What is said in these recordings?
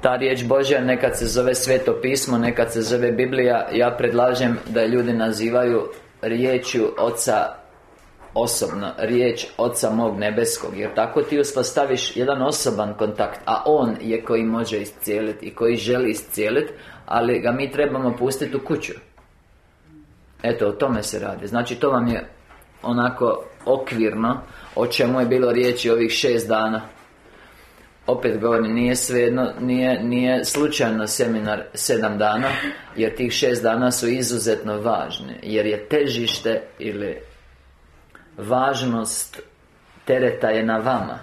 Ta riječ Božja nekad se zove Sveto pismo, nekad se zove Biblija. Ja predlažem da ljudi nazivaju riječju Oca osobno riječ Oca mog nebeskog. Jer tako ti uspostaviš jedan osoban kontakt A On je koji može iscijeliti I koji želi iscijeliti Ali ga mi trebamo pustiti u kuću. Eto, o tome se radi. Znači, to vam je onako okvirno O čemu je bilo riječi ovih šest dana opet govorim, nije svejedno, nije, nije slučajno seminar sedam dana Jer tih šest dana su izuzetno važni Jer je težište ili važnost tereta je na vama.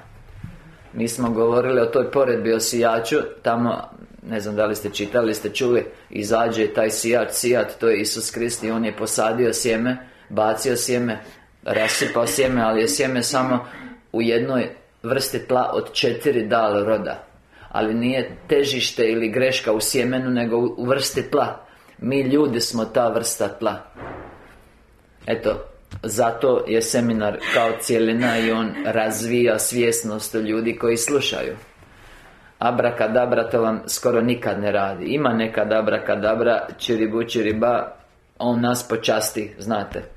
Mi smo govorili o toj poredbi o sijaču Tamo, ne znam da li ste čitali, ste čuli Izađe taj sijač, sijat, to je Isus Krist I on je posadio sjeme, bacio sjeme Rasipao sjeme, ali je sjeme samo u jednoj vrsti tla od četiri dal roda. Ali nije težište ili greška u sjemenu, nego u vrsti tla. Mi ljudi smo ta vrsta tla. Eto, zato je seminar kao cijelina i on razvija svjesnost ljudi koji slušaju. Abrakadabra to vam skoro nikad ne radi. Ima nekad abrakadabra, čiribu čiriba On nas počasti, znate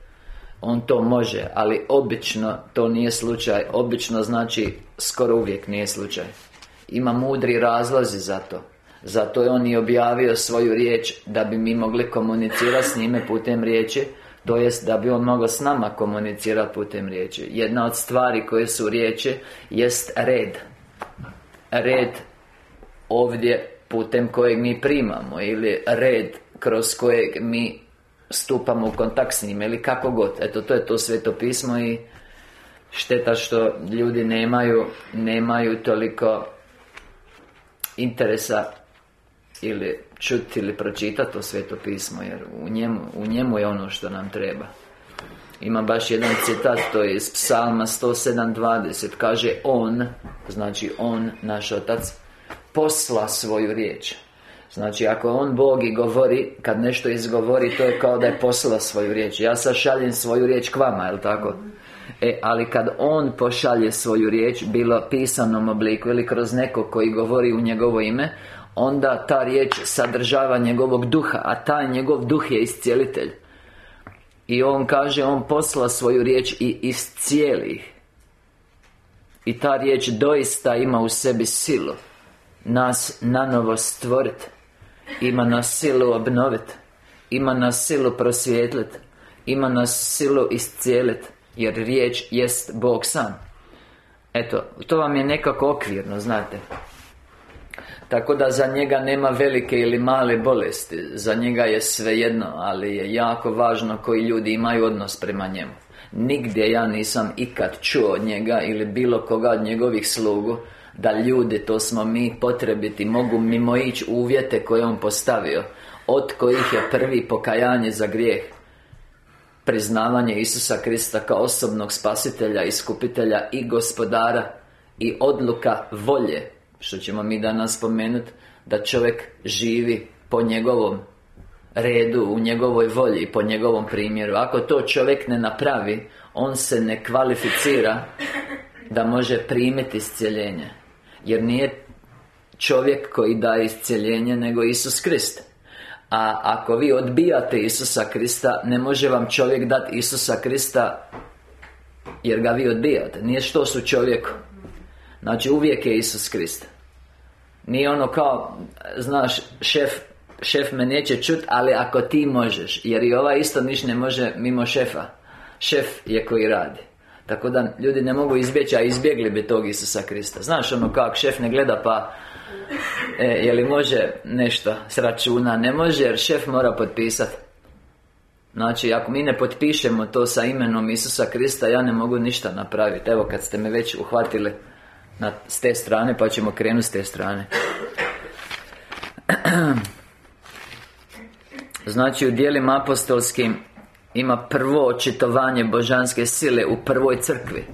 On to može, ali obično to nije slučaj. Obično znači skoro uvijek nije slučaj. Ima mudri razlozi za to. Zato je on i objavio svoju riječ Da bi mi mogli komunicirati s njime putem riječi to jest da bi on mogao s nama komunicirati putem riječi. Jedna od stvari koje su riječi Jest red. Red Ovdje putem kojeg mi primamo Ili red kroz kojeg mi stupamo u kontakt s njim Ili kako god. Eto, to je to sveto pismo i Šteta što ljudi nemaju Nemaju toliko Interesa Ili čuti ili pročitati to sveto pismo Jer u njemu, u njemu je ono što nam treba. Ima baš jedan citat, to je iz psalma 107.20 Kaže On, znači On, naš Otac Posla svoju riječ Znači, ako On Bog i govori Kad nešto izgovori, to je kao da je poslao svoju riječ. Ja sad šaljem svoju riječ k vama, jel tako? E, ali kad On pošalje svoju riječ Bilo pisanom obliku ili kroz nekog koji govori u njegovo ime Onda ta riječ sadržava njegovog duha A taj njegov duh je iscijelitelj. I on kaže, on posla svoju riječ i iscijeli I ta riječ doista ima u sebi silu Nas nanovo stvoriti Ima nas silu obnoviti Ima nas silu prosvjetliti Ima nas silu iscijeliti Jer riječ jest Bog sam. Eto, to vam je nekako okvirno, znate. Tako da za njega nema velike ili male bolesti Za njega je svejedno Ali je jako važno koji ljudi imaju odnos prema njemu. Nigdje ja nisam ikad čuo od njega Ili bilo koga od njegovih slugu Da ljudi, to smo mi potrebiti. Mogu mimo ići uvjete koje on postavio. Od kojih je prvi pokajanje za grijeh. Priznavanje Isusa Krista kao osobnog spasitelja, iskupitelja i gospodara I odluka volje što ćemo mi danas spomenuti Da čovjek živi po njegovom redu, u njegovoj volji Po njegovom primjeru. Ako to čovjek ne napravi On se ne kvalificira Da može primiti iscjeljenje Jer nije čovjek koji daje iscjeljenje Nego Isus Krist. A ako vi odbijate Isusa Krista Ne može vam čovjek dati Isusa Krista Jer ga vi odbijate. Nije što su čovjeku Znači uvijek je Isus Krist. Nije ono kao, znaš, šef, šef me neće čut, ali ako ti možeš Jer i ova isto niš ne može mimo šefa. Šef je koji radi Tako da ljudi ne mogu izbjeći, a izbjegli bi tog Isusa Krista. Znaš ono kako šef ne gleda pa e, Je li može nešto s računa? Ne može jer šef mora potpisati Znači, ako mi ne potpišemo to sa imenom Isusa Krista Ja ne mogu ništa napraviti Evo kad ste me već uhvatili na, s te strane pa ćemo krenuti s te strane. Znači u dijelima apostolskim Ima prvo očitovanje božanske sile u prvoj crkvi.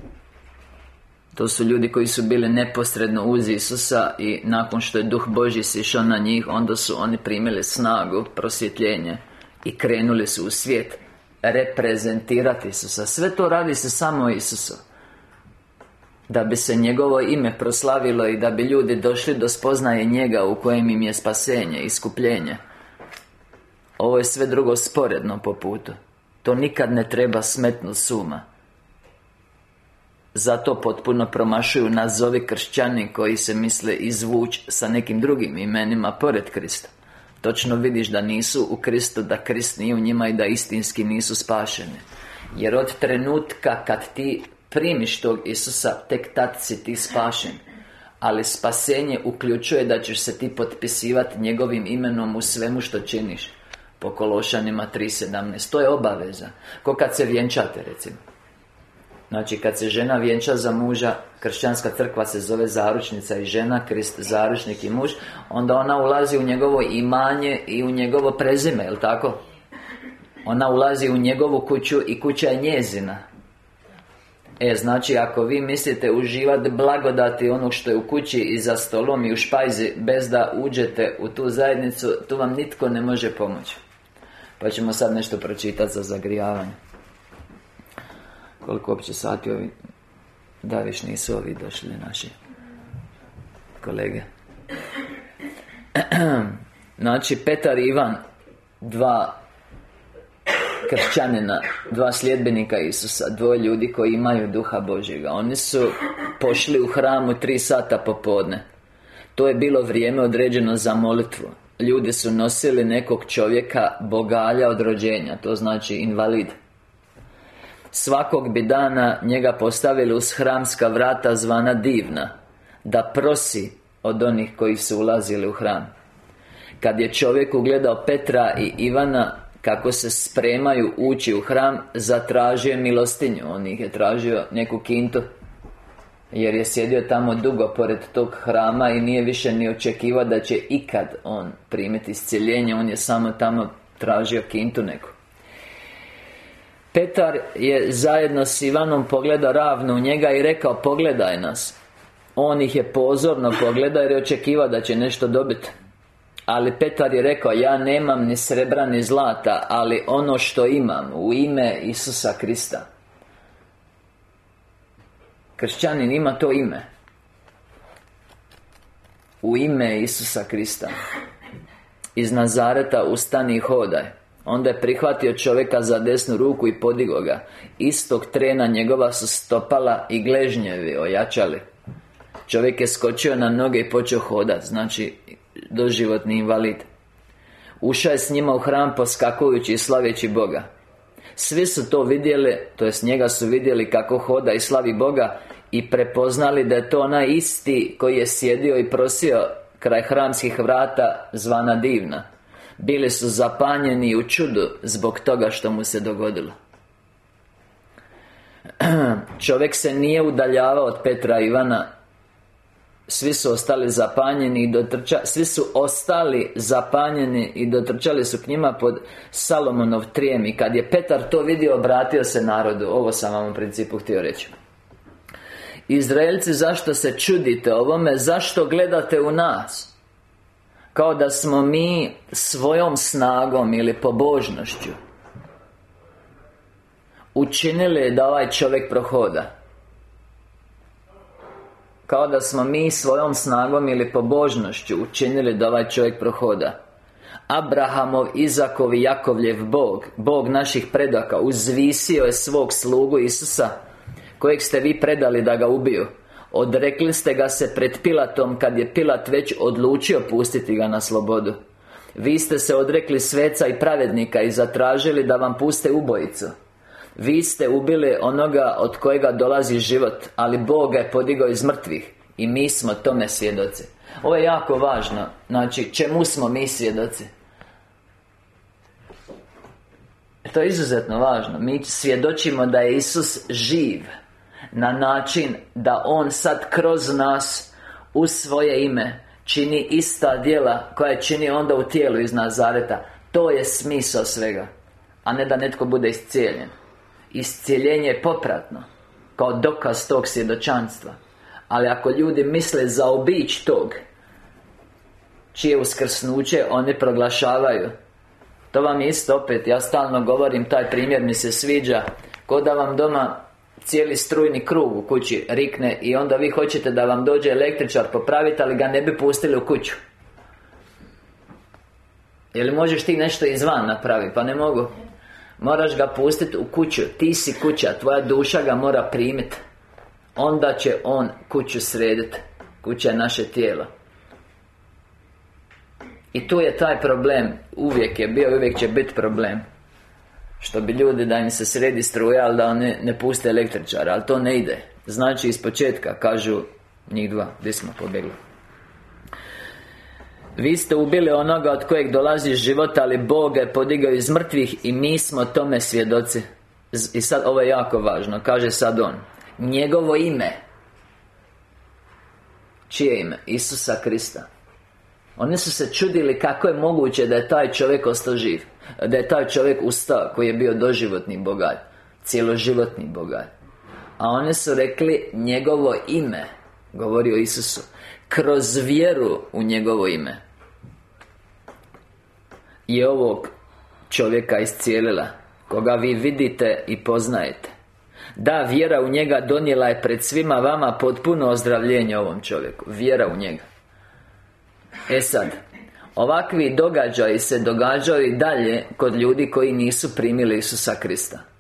To su ljudi koji su bili neposredno uz Isusa I nakon što je Duh Božji sišao na njih Onda su oni primili snagu, prosvjetljenje I krenuli su u svijet Reprezentirati Isusa. Sve to radi se samo Isusu. Da bi se njegovo ime proslavilo I da bi ljudi došli do spoznaje njega U kojem im je spasenje, iskupljenje. Ovo je sve drugo sporedno po putu To nikad ne treba smetnu suma zato potpuno promašuju nazovi kršćani koji se misle izvući sa nekim drugim imenima pored Krista. Točno vidiš da nisu u Kristu, da Krist nije u njima i da istinski nisu spašeni. Jer od trenutka kad ti primiš tog Isusa, tek tad si ti spašen. Ali spasenje uključuje da ćeš se ti potpisivati njegovim imenom u svemu što činiš Po Kološanima 3.17 To je obaveza. Ko kad se vjenčate recimo. Znači, kad se žena vjenča za muža Kršćanska crkva se zove zaručnica i žena Krist zaručnik i muž Onda ona ulazi u njegovo imanje i u njegovo prezime, jel tako? Ona ulazi u njegovu kuću i kuća je njezina. E, znači, ako vi mislite uživati blagodati onog što je u kući i za stolom i u špajzi Bez da uđete u tu zajednicu, tu vam nitko ne može pomoći Pa ćemo sad nešto pročitati za zagrijavanje. Koliko uopće sati ovi Da, viš nisu ovi došli naši Kolege. Znači, Petar i Ivan Dva kršćanina Dva sljedbenika Isusa Dvoje ljudi koji imaju duha Božjega. Oni su pošli u hramu tri sata popodne. To je bilo vrijeme određeno za molitvu Ljudi su nosili nekog čovjeka Bogalja od rođenja To znači invalid. Svakog bi dana njega postavili uz hramska vrata zvana divna Da prosi od onih koji su ulazili u hram. Kad je čovjek ugledao Petra i Ivana Kako se spremaju ući u hram Zatražio je milostinju. On ih je tražio neku kintu jer je sjedio tamo dugo pored tog hrama I nije više ni očekivao da će ikad on primiti iscjeljenje. On je samo tamo tražio kintu neku. Petar je zajedno s Ivanom pogledao ravno u njega i rekao Pogledaj nas. On ih je pozorno pogledao jer je očekivao da će nešto dobiti. Ali Petar je rekao Ja nemam ni srebra ni zlata Ali ono što imam U ime Isusa Krista Kršćanin ima to ime. U ime Isusa Krista. Iz Nazareta ustani i hodaj. Onda je prihvatio čovjeka za desnu ruku i podigo ga. Istog trena njegova su stopala i gležnjevi ojačali. Čovjek je skočio na noge i počeo hodat Znači, doživotni invalid. Ušao je s njima u hram poskakujući i slaveći Boga Svi su to vidjeli, to jest njega su vidjeli kako hoda i slavi Boga I prepoznali da je to onaj isti koji je sjedio i prosio kraj hramskih vrata zvana divna. Bili su zapanjeni u čudu zbog toga što mu se dogodilo. Čovjek se nije udaljavao od Petra Ivana Svi su ostali zapanjeni i dotrča Svi su ostali zapanjeni i dotrčali su k njima pod Salomonov trijem I kad je Petar to vidio, obratio se narodu Ovo sam vam u principu htio reći Izraelci, zašto se čudite ovome? Zašto gledate u nas? Kao da smo mi svojom snagom ili pobožnošću Učinili da ovaj čovjek prohoda Kao da smo mi svojom snagom ili pobožnošću Učinili da ovaj čovjek prohoda. Abrahamov, Izakov i Jakovljev Bog Bog naših predaka Uzvisio je svog slugu Isusa Kojeg ste vi predali da ga ubiju. Odrekli ste ga se pred Pilatom Kad je Pilat već odlučio pustiti ga na slobodu. Vi ste se odrekli sveca i pravednika I zatražili da vam puste ubojicu Vi ste ubili onoga od kojega dolazi život Ali Bog ga je podigao iz mrtvih. I mi smo tome svjedoci. Ovo je jako važno. Znači, čemu smo mi svjedoci? To je izuzetno važno. Mi svjedočimo da je Isus živ na način da On sad kroz nas u svoje ime čini ista djela koja čini onda u tijelu iz Nazareta to je smisao svega a ne da netko bude iscijeljen iscijeljenje je popratno kao dokaz tog svjedočanstva. Ali ako ljudi misle zaobići tog čije uskrsnuće oni proglašavaju to vam je isto opet, ja stalno govorim, taj primjer mi se sviđa Ko da vam doma cijeli strujni krug u kući rikne I onda vi hoćete da vam dođe električar popraviti Ali ga ne bi pustili u kuću. Jel možeš ti nešto izvan napraviti? Pa ne mogu Moraš ga pustiti u kuću. Ti si kuća, tvoja duša ga mora primiti Onda će on kuću srediti Kuća je naše tijelo. I tu je taj problem. Uvijek je bio uvijek će biti problem. Što bi ljudi da im se sredi struja Ali da oni ne puste električara Ali to ne ide. Znači iz početka kažu Njih dva, gdje smo pobjegli vi ste ubili onoga od kojeg dolazi život Ali Bog je podigao iz mrtvih I mi smo tome svjedoci. I sad, ovo je jako važno. Kaže sad on Njegovo ime. Čije ime? Isusa Krista. Oni su se čudili kako je moguće da je taj čovjek ostao živ Da je taj čovjek ustao Koji je bio doživotni bogat Cijeloživotni bogat. A oni su rekli Njegovo ime Govori o Isusu Kroz vjeru u njegovo ime. I ovog čovjeka iscijelila Koga vi vidite i poznajete. Da, vjera u njega donijela je pred svima vama potpuno ozdravljenje ovom čovjeku. Vjera u njega. E sad Ovakvi događaji se događaju i dalje Kod ljudi koji nisu primili Isusa Krista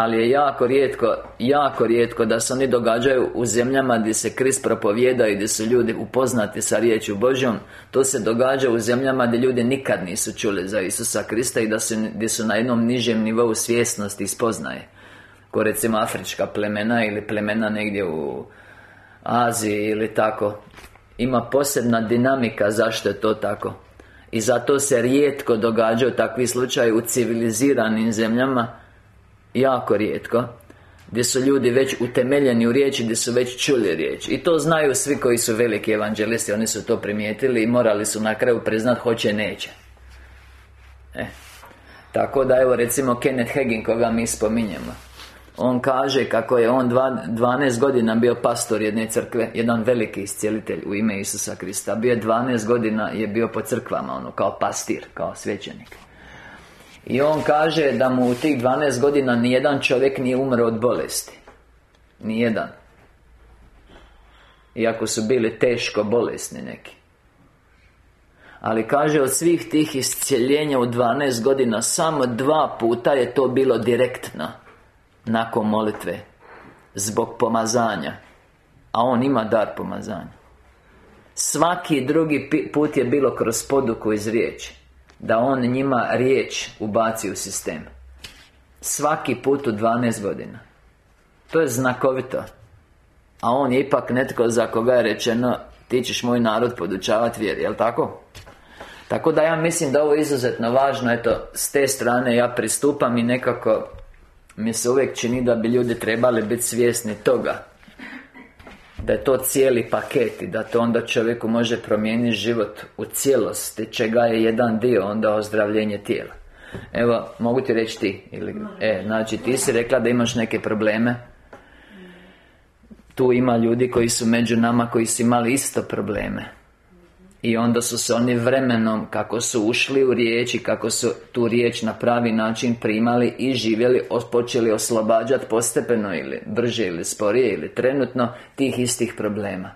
ali je jako rijetko, jako rijetko da se oni događaju u zemljama gdje se Krist propovijeda i gdje su ljudi upoznati sa riječju Božjom. To se događa u zemljama gdje ljudi nikad nisu čuli za Isusa Krista i da su, gdje su na jednom nižem nivou svjesnosti i spoznaje. Ko recimo afrička plemena ili plemena negdje u Aziji ili tako. Ima posebna dinamika zašto je to tako. I zato se rijetko događaju takvi slučajevi u civiliziranim zemljama Jako rijetko gdje su ljudi već utemeljeni u riječi, gdje su već čuli riječ. I to znaju svi koji su veliki evanđelisti, oni su to primijetili i morali su na kraju priznat hoće, neće. E. Tako da evo recimo Kenneth Hagin koga mi spominjemo On kaže kako je on 12 godina bio pastor jedne crkve Jedan veliki iscijelitelj u ime Isusa Krista. Bio je 12 godina je bio po crkvama, ono, kao pastir, kao svećenik i on kaže da mu u tih 12 godina nijedan čovjek nije umro od bolesti. Nijedan. Iako su bili teško bolesni neki. Ali kaže od svih tih iscijeljenja u 12 godina Samo dva puta je to bilo direktno Nakon molitve Zbog pomazanja. A on ima dar pomazanja. Svaki drugi put je bilo kroz poduku iz riječi da on njima riječ ubaci u sistem. Svaki put u 12 godina. To je znakovito. A on je ipak netko za koga je rečeno Ti ćeš moj narod podučavati vjeri, jel tako? Tako da ja mislim da ovo je izuzetno važno Eto, s te strane ja pristupam i nekako Mi se uvijek čini da bi ljudi trebali biti svjesni toga da je to cijeli paket i da to onda čovjeku može promijeniti život u cijelosti čega je jedan dio onda ozdravljenje tijela. Evo, mogu ti reći ti ili, E, znači ti si rekla da imaš neke probleme. Tu ima ljudi koji su među nama koji su imali isto probleme i onda su se oni vremenom, kako su ušli u riječ i kako su tu riječ na pravi način primali i živjeli Počeli oslobađati postepeno ili brže ili sporije ili trenutno Tih istih problema.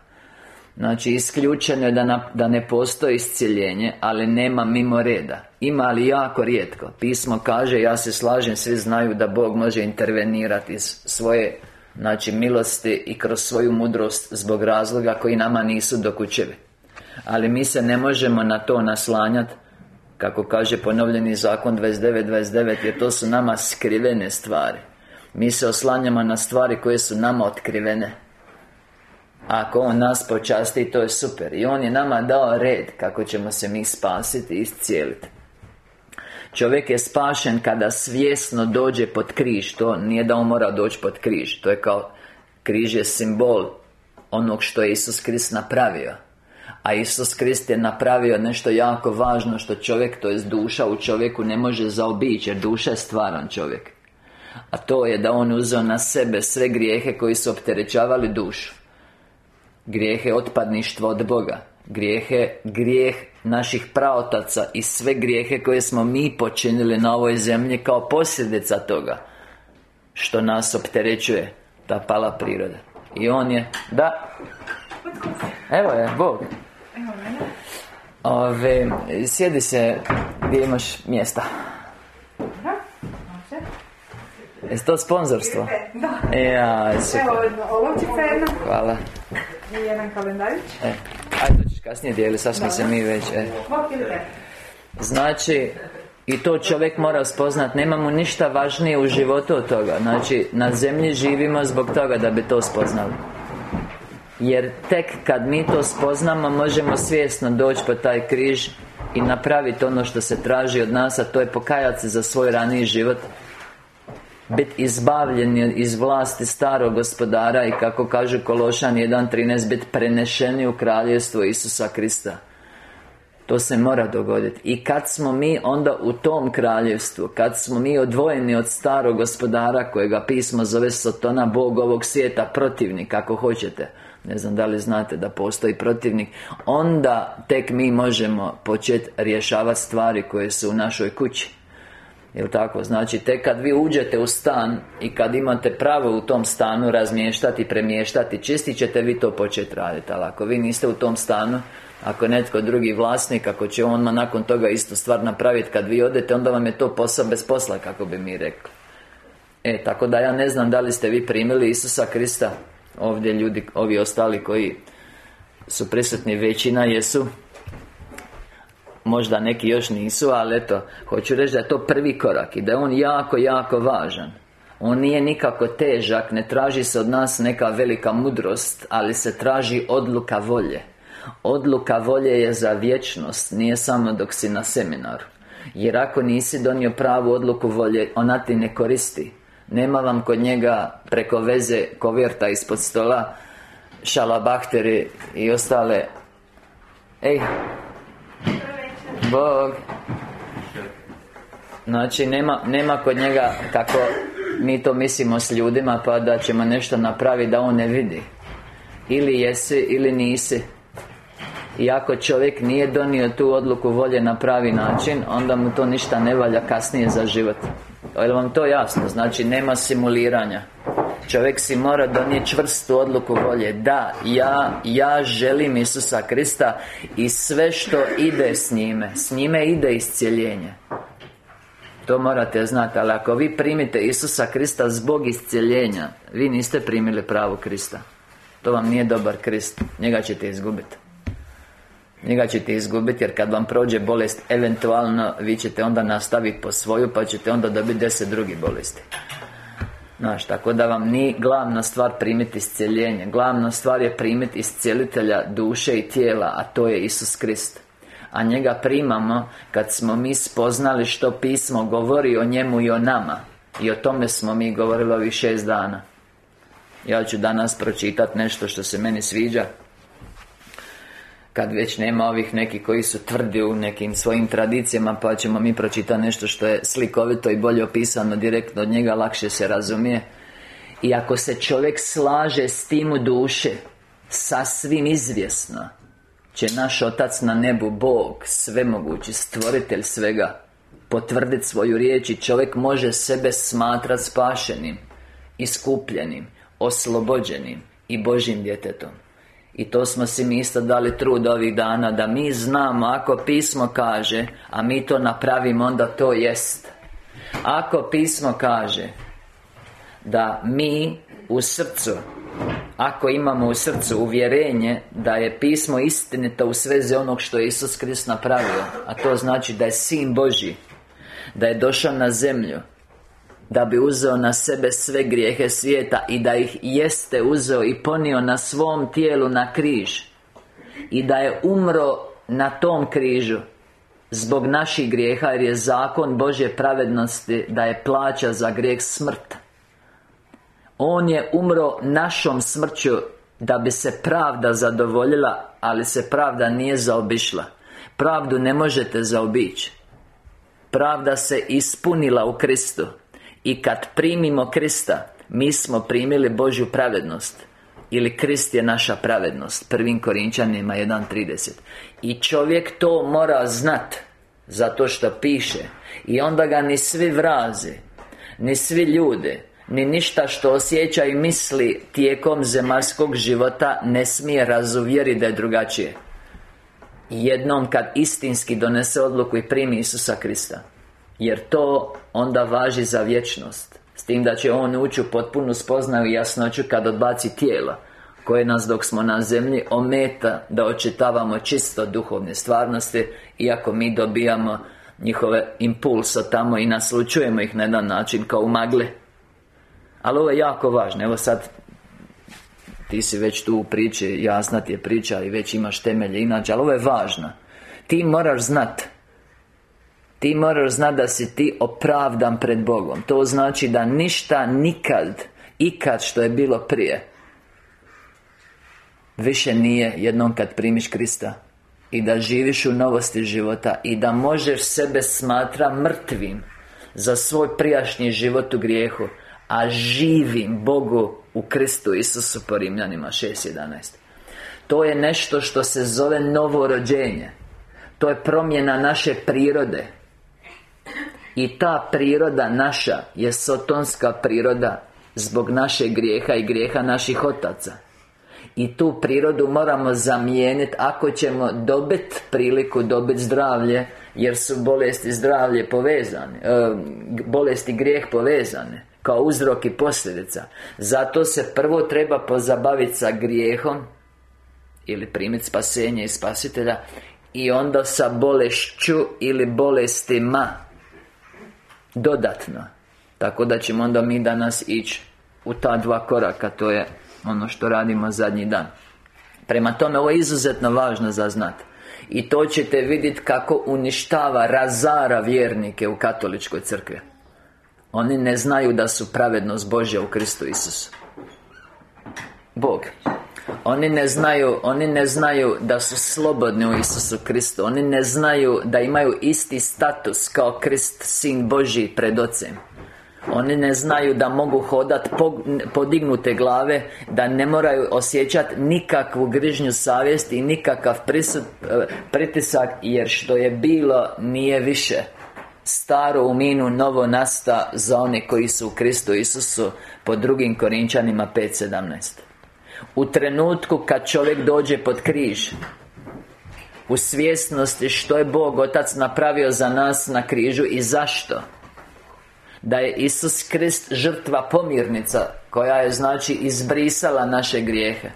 Znači, isključeno je da, da ne postoji isciljenje, ali nema mimo reda. Ima, ali jako rijetko. Pismo kaže, ja se slažem, svi znaju da Bog može intervenirati iz svoje Znači, milosti i kroz svoju mudrost Zbog razloga koji nama nisu dokućevi ali mi se ne možemo na to naslanjati Kako kaže ponovljeni zakon 29.29 Jer to su nama skrivene stvari. Mi se oslanjamo na stvari koje su nama otkrivene. Ako On nas počasti, to je super. I On je nama dao red Kako ćemo se mi spasiti i iscijeliti Čovjek je spašen kada svjesno dođe pod križ. To nije da on mora doći pod križ. To je kao Križ je simbol Onog što je Isus Krist napravio a Isus Krist je napravio nešto jako važno Što čovjek, to je duša u čovjeku ne može zaobići Jer duša je stvaran čovjek. A to je da On uzeo na sebe sve grijehe koji su opterećavali dušu. Grijehe otpadništva od Boga Grijehe, grijeh naših praotaca I sve grijehe koje smo mi počinili na ovoj zemlji kao posljedica toga Što nas opterećuje Ta pala priroda. I on je Da. Evo je, Bog Ove, sjedi se gdje imaš mjesta Jesi to sponzorstvo? Da. Ja, super. Evo, olovčica jedna Hvala. i jedan kalendarić. E, ajde, to ćeš kasnije dijeli, sad smo se mi već... E. Znači, i to čovjek mora spoznat Nemamo ništa važnije u životu od toga Znači, na zemlji živimo zbog toga da bi to spoznali Jer tek kad mi to spoznamo Možemo svjesno doći po taj križ I napraviti ono što se traži od nas A to je pokajati se za svoj raniji život. Biti izbavljeni iz vlasti starog gospodara i kako kaže Kološan 1.13 biti prenešeni u kraljevstvo Isusa Krista. To se mora dogoditi. I kad smo mi onda u tom kraljevstvu Kad smo mi odvojeni od starog gospodara Kojega pismo zove Sotona Bog ovog svijeta Protivnik, kako hoćete Ne znam da li znate da postoji protivnik. Onda tek mi možemo početi rješavati stvari koje su u našoj kući. Jel tako? Znači, tek kad vi uđete u stan I kad imate pravo u tom stanu razmještati, premještati Čisti ćete vi to početi raditi Ali ako vi niste u tom stanu Ako je netko drugi vlasnik Ako će on nakon toga istu stvar napraviti Kad vi odete, onda vam je to posao bez posla Kako bi mi rekli. E, tako da ja ne znam da li ste vi primili Isusa Krista Ovdje ljudi, ovi ostali koji su prisutni Većina jesu. Možda neki još nisu, ali eto Hoću reći da je to prvi korak I da je on jako, jako važan. On nije nikako težak Ne traži se od nas neka velika mudrost Ali se traži odluka volje. Odluka volje je za vječnost Nije samo dok si na seminaru. Jer ako nisi donio pravu odluku volje Ona ti ne koristi Nema vam kod njega preko veze Koverta ispod stola Šalabahteri i ostale. Ej, Bog. Znači, nema, nema kod njega kako mi to mislimo s ljudima Pa da ćemo nešto napraviti da on ne vidi. Ili jesi ili nisi. I ako čovjek nije donio tu odluku volje na pravi način Onda mu to ništa ne valja kasnije za život Je vam to jasno? Znači nema simuliranja. Čovjek si mora donijeti čvrstu odluku volje. Da, ja, ja želim Isusa Krista I sve što ide s njime S njime ide iscijeljenje. To morate znati, ali ako vi primite Isusa Krista zbog iscijeljenja Vi niste primili pravu Krista. To vam nije dobar Krist Njega ćete izgubiti Njega ćete izgubiti jer kad vam prođe bolest Eventualno vi ćete onda nastaviti po svoju Pa ćete onda dobiti deset drugih bolesti. Znaš, tako da vam nije glavna stvar primiti iscijeljenje. Glavna stvar je primiti iscijelitelja duše i tijela A to je Isus Krist. A njega primamo kad smo mi spoznali što pismo govori o njemu i o nama. I o tome smo mi govorili ovih šest dana. Ja ću danas pročitati nešto što se meni sviđa kad već nema ovih nekih koji su tvrdi u nekim svojim tradicijama Pa ćemo mi pročitati nešto što je slikovito i bolje opisano direktno od njega Lakše se razumije. I ako se čovjek slaže s tim u duše Sasvim izvjesno Će naš Otac na nebu Bog Svemogući, stvoritelj svega Potvrditi svoju riječ i čovjek može sebe smatrati spašenim Iskupljenim Oslobođenim I Božim djetetom i to smo si mi isto dali trud ovih dana Da mi znamo ako pismo kaže A mi to napravimo onda to jest. Ako pismo kaže Da mi u srcu Ako imamo u srcu uvjerenje Da je pismo istinito u svezi onog što je Isus Krist napravio A to znači da je Sin Boži Da je došao na zemlju da bi uzeo na sebe sve grijehe svijeta I da ih jeste uzeo i ponio na svom tijelu na križ I da je umro na tom križu Zbog naših grijeha Jer je zakon Božje pravednosti Da je plaća za grijeh smrt. On je umro našom smrću Da bi se pravda zadovoljila Ali se pravda nije zaobišla. Pravdu ne možete zaobići. Pravda se ispunila u Kristu i kad primimo Krista Mi smo primili Božju pravednost. Ili Krist je naša pravednost Prvim Korinčanima 1.30 I čovjek to mora znat Zato što piše. I onda ga ni svi vraze Ni svi ljude Ni ništa što osjeća i misli tijekom zemaljskog života Ne smije razuvjeriti da je drugačije. Jednom kad istinski donese odluku i primi Isusa Krista Jer to onda važi za vječnost S tim da će On ući u potpunu spoznaju i jasnoću kad odbaci tijela koje nas dok smo na zemlji ometa da očitavamo čisto duhovne stvarnosti iako mi dobijamo njihove impulse tamo i naslučujemo ih na jedan način kao u magle ali ovo je jako važno, evo sad Ti si već tu u priči, jasna ti je priča i već imaš temelje inače Ali ovo je važno. Ti moraš znat Ti moraš znat da si ti opravdan pred Bogom. To znači da ništa nikad Ikad što je bilo prije Više nije jednom kad primiš Krista I da živiš u novosti života I da možeš sebe smatra mrtvim Za svoj prijašnji život u grijehu a živim Bogu u Kristu Isusu po Rimljanima 6.11 To je nešto što se zove novo rođenje To je promjena naše prirode I ta priroda naša je sotonska priroda Zbog našeg grijeha i grijeha naših otaca. I tu prirodu moramo zamijeniti Ako ćemo dobiti priliku dobiti zdravlje Jer su bolesti zdravlje povezane e, Bolesti grijeh povezane kao uzrok i posljedica. Zato se prvo treba pozabaviti sa grijehom Ili primiti spasenje i spasitelja I onda sa bolešću ili bolestima Dodatno. Tako da ćemo onda mi danas ići u ta dva koraka To je ono što radimo zadnji dan. Prema tome, ovo je izuzetno važno za znat. I to ćete vidjeti kako uništava, razara vjernike u katoličkoj crkvi. Oni ne znaju da su pravednost Božja u Kristu Isusu. Bog oni ne znaju, oni ne znaju da su slobodni u Isusu Kristu. Oni ne znaju da imaju isti status kao Krist, Sin Božji pred Ocem. Oni ne znaju da mogu hodati podignute glave Da ne moraju osjećati nikakvu grižnju savjesti I nikakav prisut, pritisak Jer što je bilo nije više. Staro u minu, novo nasta za one koji su u Kristu Isusu Po drugim Korinčanima 5.17 U trenutku kad čovjek dođe pod križ U svjesnosti što je Bog Otac napravio za nas na križu i zašto? Da je Isus Krist žrtva pomirnica Koja je znači izbrisala naše grijehe.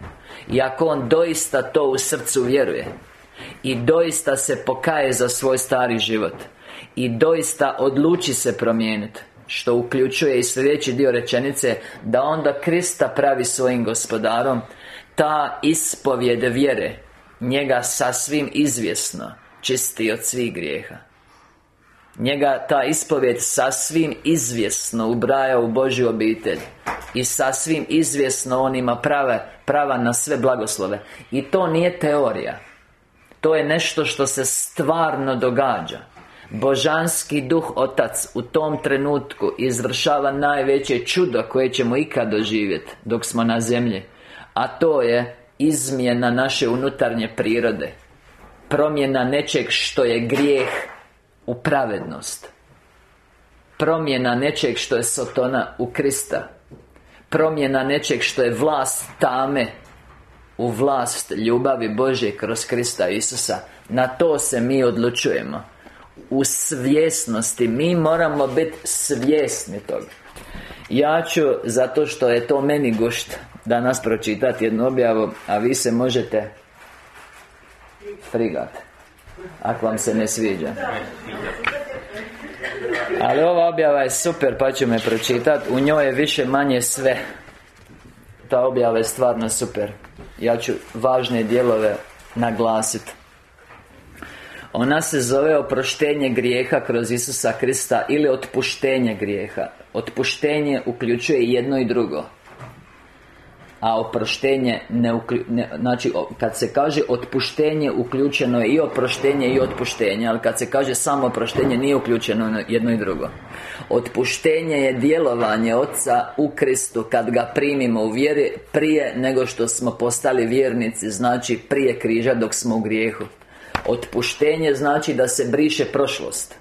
I ako On doista to u srcu vjeruje I doista se pokaje za svoj stari život i doista odluči se promijeniti Što uključuje i sljedeći dio rečenice Da onda Krista pravi svojim gospodarom Ta ispovjed vjere Njega sasvim izvjesno Čisti od svih grijeha. Njega ta ispovjed sasvim izvjesno ubraja u Božju obitelj I sasvim izvjesno on ima prave, prava na sve blagoslove. I to nije teorija. To je nešto što se stvarno događa Božanski duh Otac u tom trenutku izvršava najveće čudo koje ćemo ikad doživjeti dok smo na zemlji A to je izmjena naše unutarnje prirode Promjena nečeg što je grijeh u pravednost Promjena nečeg što je Sotona u Krista Promjena nečeg što je vlast tame U vlast ljubavi Božje kroz Krista Isusa. Na to se mi odlučujemo u svjesnosti. Mi moramo biti svjesni toga. Ja ću, zato što je to meni gušt Danas pročitati jednu objavu A vi se možete Frigati Ako vam se ne sviđa. Ali ova objava je super pa ću me pročitati U njoj je više manje sve. Ta objava je stvarno super. Ja ću važne dijelove naglasiti ona se zove oproštenje grijeha kroz Isusa Krista ili otpuštenje grijeha. Otpuštenje uključuje jedno i drugo. A oproštenje ne, uklju, Znači, kad se kaže otpuštenje Uključeno je i oproštenje i otpuštenje Ali kad se kaže samo oproštenje Nije uključeno jedno i drugo. Otpuštenje je djelovanje Oca u Kristu Kad ga primimo u vjeri Prije nego što smo postali vjernici Znači prije križa dok smo u grijehu Otpuštenje znači da se briše prošlost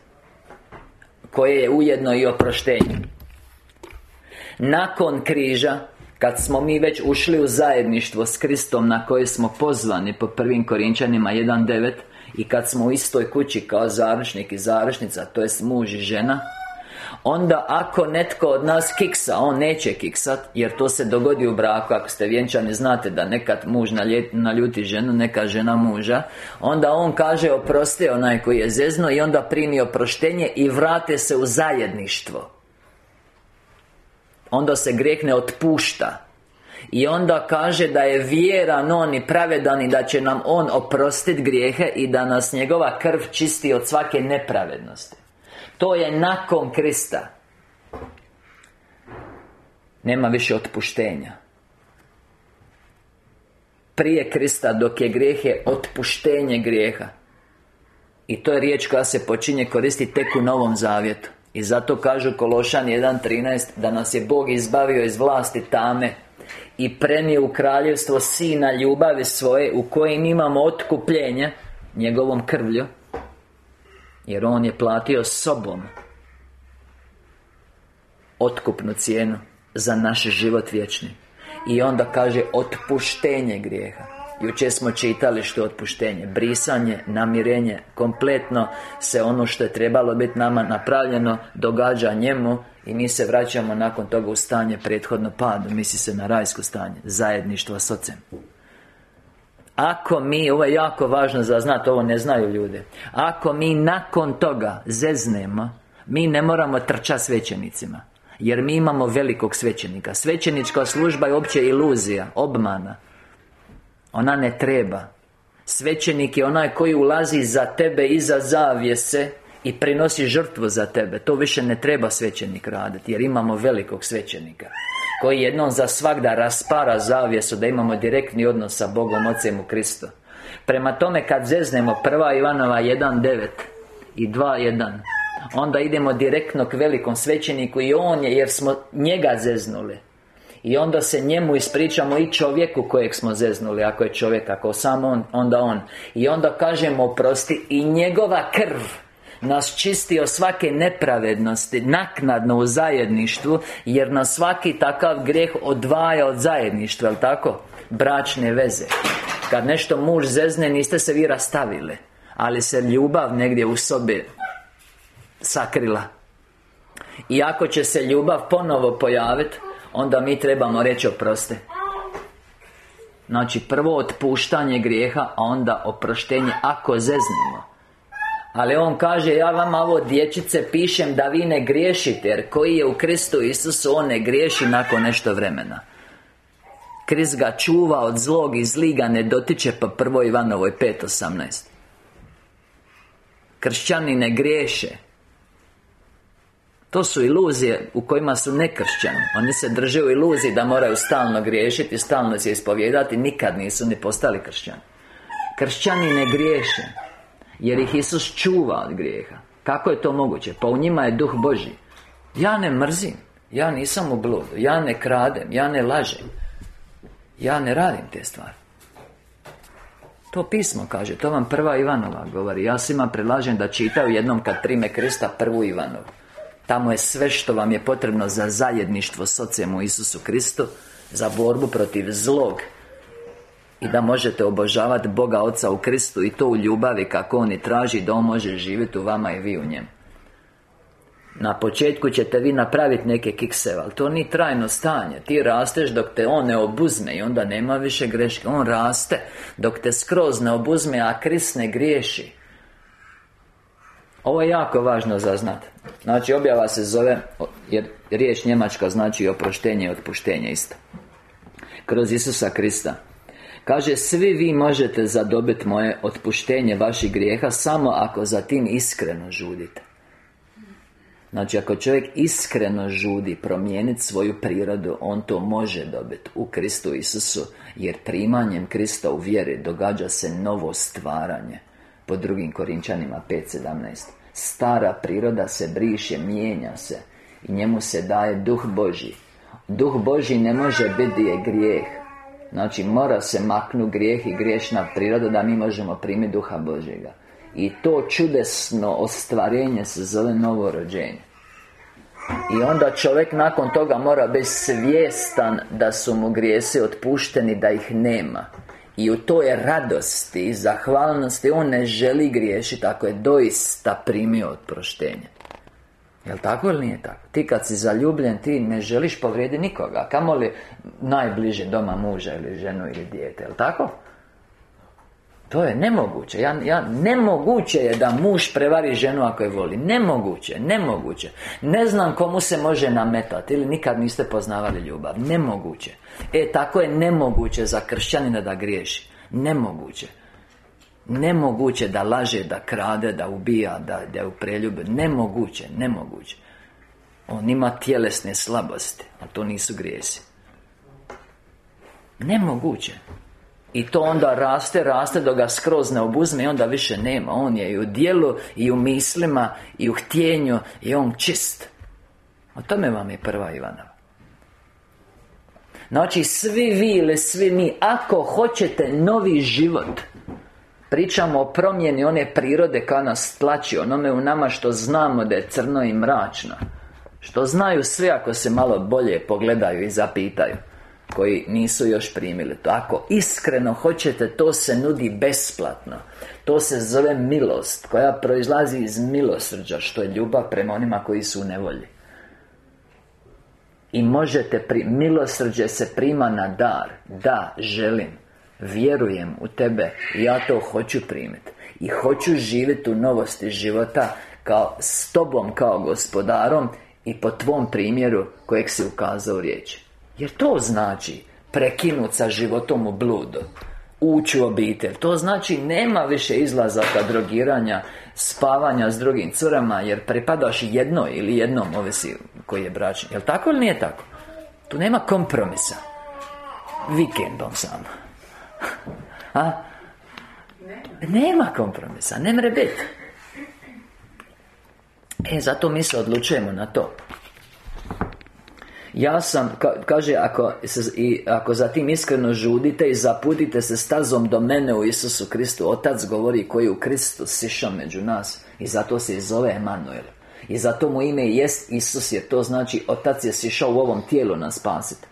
Koje je ujedno i oproštenje. Nakon križa kad smo mi već ušli u zajedništvo s Kristom na koje smo pozvani po prvim Korinčanima 1.9 i kad smo u istoj kući kao završnik i završnica, to jest muž i žena Onda ako netko od nas kiksa, on neće kiksat Jer to se dogodi u braku. Ako ste vjenčani znate da nekad muž naljuti ženu Neka žena muža. Onda on kaže oprosti onaj koji je zezno I onda primi oproštenje I vrate se u zajedništvo. Onda se grijeh ne otpušta. I onda kaže da je vjeran On i pravedan i da će nam On oprostiti grijehe I da nas njegova krv čisti od svake nepravednosti To je nakon Krista. Nema više otpuštenja. Prije Krista dok je grijeh je otpuštenje grijeha. I to je riječ koja se počinje koristiti tek u Novom Zavjetu. I zato kažu Kološan 1.13 Da nas je Bog izbavio iz vlasti tame i premije u kraljevstvo Sina ljubavi svoje U kojim imamo otkupljenje Njegovom krvlju Jer On je platio sobom Otkupnu cijenu Za naš život vječni. I onda kaže otpuštenje grijeha. Jučer smo čitali što je otpuštenje. Brisanje, namirenje Kompletno se ono što je trebalo biti nama napravljeno Događa njemu I mi se vraćamo nakon toga u stanje prethodno padu. Misli se na rajsko stanje Zajedništvo s ocem Ako mi, ovo je jako važno za znati Ovo ne znaju ljude Ako mi nakon toga zeznemo Mi ne moramo trčati svećenicima Jer mi imamo velikog svećenika. Svećenička služba je opće iluzija Obmana. Ona ne treba. Svećenik je onaj koji ulazi za tebe iza zavjese I prinosi žrtvu za tebe. To više ne treba svećenik raditi Jer imamo velikog svećenika Koji jednom za svakda raspara zavjesu Da imamo direktni odnos sa Bogom Ocem u Kristu. Prema tome kad zeznemo Prva Ivanova 1.9 I 2.1 Onda idemo direktno k velikom svećeniku I on je, jer smo njega zeznuli. I onda se njemu ispričamo i čovjeku kojeg smo zeznuli Ako je čovjek, ako sam on, onda on. I onda kažemo oprosti I njegova krv nas čisti od svake nepravednosti Naknadno u zajedništvu Jer nas svaki takav grijeh odvaja od zajedništva, jel tako? Bračne veze. Kad nešto muž zezne, niste se vi rastavili Ali se ljubav negdje u sobi Sakrila. I ako će se ljubav ponovo pojaviti Onda mi trebamo reći oproste Znači prvo otpuštanje grijeha A onda oproštenje ako zeznimo Ali on kaže Ja vam ovo dječice pišem da vi ne griješite Jer koji je u Kristu Isusu On ne griješi nakon nešto vremena. Krist ga čuva od zlog i zli ga ne dotiče po prvoj Ivanovoj 5.18 Kršćani ne griješe. To su iluzije u kojima su nekršćani. Oni se drže u iluziji da moraju stalno griješiti Stalno se ispovjedati Nikad nisu ni postali kršćani. Kršćani ne griješe Jer ih Isus čuva od grijeha. Kako je to moguće? Pa u njima je duh Boži Ja ne mrzim Ja nisam u bludu Ja ne kradem Ja ne lažem. Ja ne radim te stvari. To pismo kaže, to vam prva Ivanova govori. Ja svima predlažem da čitaju jednom kad prime Krista prvu Ivanovu. Tamo je sve što vam je potrebno za zajedništvo s Ocem u Isusu Kristu Za borbu protiv zlog I da možete obožavati Boga Oca u Kristu I to u ljubavi kako On i traži da On može živjeti u vama i vi u njemu. Na početku ćete vi napraviti neke kikseve, ali to nije trajno stanje. Ti rasteš dok te on ne obuzme i onda nema više greške. On raste dok te skroz ne obuzme, a Krist ne griješi. Ovo je jako važno za znat. Znači objava se zove Jer riječ njemačka znači oproštenje i otpuštenje isto. Kroz Isusa Krista Kaže, svi vi možete zadobiti moje otpuštenje vaših grijeha Samo ako za tim iskreno žudite. Znači, ako čovjek iskreno žudi promijeniti svoju prirodu On to može dobiti u Kristu Isusu Jer primanjem Krista u vjeri događa se novo stvaranje. Po drugim Korinčanima 5.17 Stara priroda se briše, mijenja se I njemu se daje duh Boži Duh Boži ne može biti je grijeh Znači mora se maknu grijeh i griješna priroda Da mi možemo primiti duha Božjega. I to čudesno ostvarenje se zove novo rođenje I onda čovjek nakon toga mora biti svjestan Da su mu grijesi otpušteni Da ih nema. I u toj radosti i zahvalnosti On ne želi griješiti Ako je doista primio oproštenje Jel tako ili nije tako? Ti kad si zaljubljen, ti ne želiš povrijediti nikoga Kamoli najbliže doma muža ili ženu ili dijete, jel tako? To je nemoguće. Ja, ja, Nemoguće je da muž prevari ženu ako je voli. Nemoguće, nemoguće. Ne znam komu se može nametati Ili nikad niste poznavali ljubav. Nemoguće. E, tako je nemoguće za kršćanina da griješi. Nemoguće Nemoguće da laže, da krade, da ubija, da, da je u preljube Nemoguće, nemoguće. On ima tjelesne slabosti A to nisu grijesi. Nemoguće. I to onda raste, raste dok ga skroz ne obuzme i onda više nema. On je i u dijelu, i u mislima, i u htjenju I on čist. O tome vam je prva Ivanova. Znači, svi vi ili svi mi Ako hoćete novi život Pričamo o promjeni one prirode koja nas tlači Onome u nama što znamo da je crno i mračno. Što znaju sve ako se malo bolje pogledaju i zapitaju koji nisu još primili to. Ako iskreno hoćete, to se nudi besplatno. To se zove milost Koja proizlazi iz milosrđa Što je ljubav prema onima koji su u nevolji. I možete, pri... milosrđe se prima na dar Da, želim Vjerujem u tebe I ja to hoću primiti I hoću živjeti u novosti života Kao s tobom kao gospodarom I po tvom primjeru Kojeg si ukazao u riječi jer to znači prekinuti sa životom u bludu Ući u obitelj. To znači nema više izlazaka drogiranja Spavanja s drugim curama Jer pripadaš jednoj ili jednom Ovisi koji je bračni. Jel tako ili nije tako? Tu nema kompromisa. Vikendom samo A? Nema kompromisa, ne mre biti. E, zato mi se odlučujemo na to. Ja sam, kaže, ako, se, i, ako zatim iskreno žudite i zaputite se stazom do mene u Isusu Kristu Otac govori koji u Kristu sišao među nas I zato se zove Emanuel. I zato mu ime jest Isus jer to znači Otac je sišao u ovom tijelu nas spasiti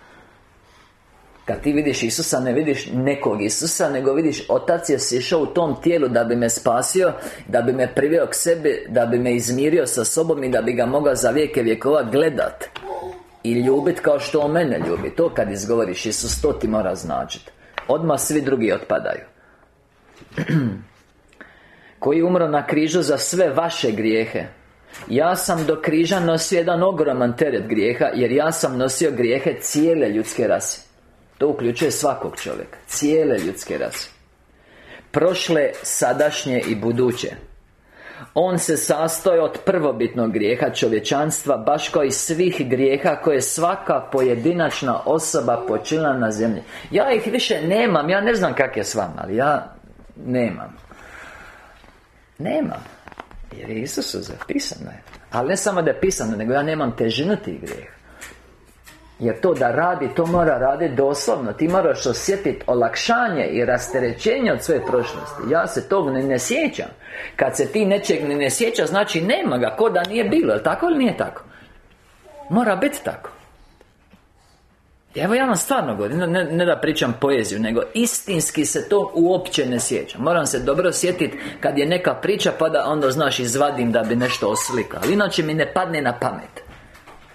kad ti vidiš Isusa, ne vidiš nekog Isusa Nego vidiš Otac je sišao u tom tijelu da bi me spasio Da bi me priveo k sebi Da bi me izmirio sa sobom I da bi ga mogao za vijeke vjekova gledat i ljubit kao što on mene ljubi. To kad izgovoriš Isus, to ti mora značiti Odmah svi drugi otpadaju. Koji umro na križu za sve vaše grijehe. Ja sam do križa nosio jedan ogroman teret grijeha Jer ja sam nosio grijehe cijele ljudske rase To uključuje svakog čovjeka Cijele ljudske rase. Prošle, sadašnje i buduće. On se sastoji od prvobitnog grijeha čovječanstva Baš kao i svih grijeha koje svaka pojedinačna osoba počinila na zemlji. Ja ih više nemam, ja ne znam kak je s vama Ali ja nemam. Nemam. Jer je Isusu zapisano je. Ali ne samo da je pisano, nego ja nemam težinu tih grijeha jer to da radi, to mora raditi doslovno. Ti moraš osjetiti olakšanje i rasterećenje od svoje prošlosti. Ja se tog ne, ne sjećam. Kad se ti nečeg ne, ne sjeća, znači nema ga, ko da nije bilo, je tako ili nije tako? Mora biti tako. Evo ja vam stvarno govorim, ne, ne, da pričam poeziju Nego istinski se to uopće ne sjeća Moram se dobro sjetiti kad je neka priča Pa da onda znaš izvadim da bi nešto oslikao. Inače mi ne padne na pamet.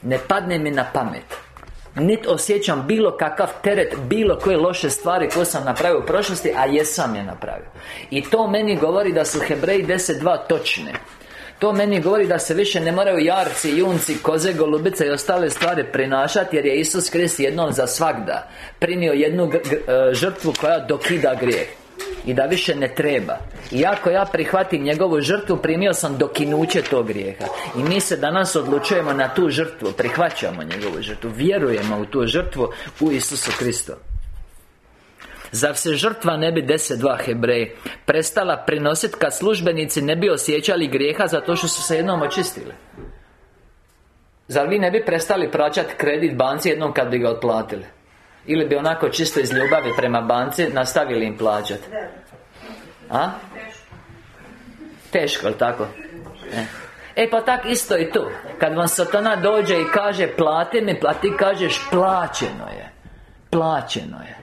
Ne padne mi na pamet niti osjećam bilo kakav teret Bilo koje loše stvari koje sam napravio u prošlosti A jesam je napravio. I to meni govori da su Hebreji 10.2 točne to meni govori da se više ne moraju jarci, junci, koze, golubice i ostale stvari prinašati Jer je Isus Krist jednom za svakda Prinio jednu e, žrtvu koja dokida grijeh i da više ne treba. I ako ja prihvatim njegovu žrtvu Primio sam dokinuće tog grijeha. I mi se danas odlučujemo na tu žrtvu Prihvaćamo njegovu žrtvu Vjerujemo u tu žrtvu U Isusu Kristu. Zar se žrtva ne bi 10.2 Hebreji Prestala prinositi kad službenici ne bi osjećali grijeha Zato što su se jednom očistili? Zar vi ne bi prestali praćati kredit banci jednom kad bi ga otplatili ili bi onako čisto iz ljubavi prema banci nastavili im plaćati? A? Teško, ali tako? E. E pa tak isto i tu Kad vam satana dođe i kaže plati mi, a ti kažeš plaćeno je Plaćeno je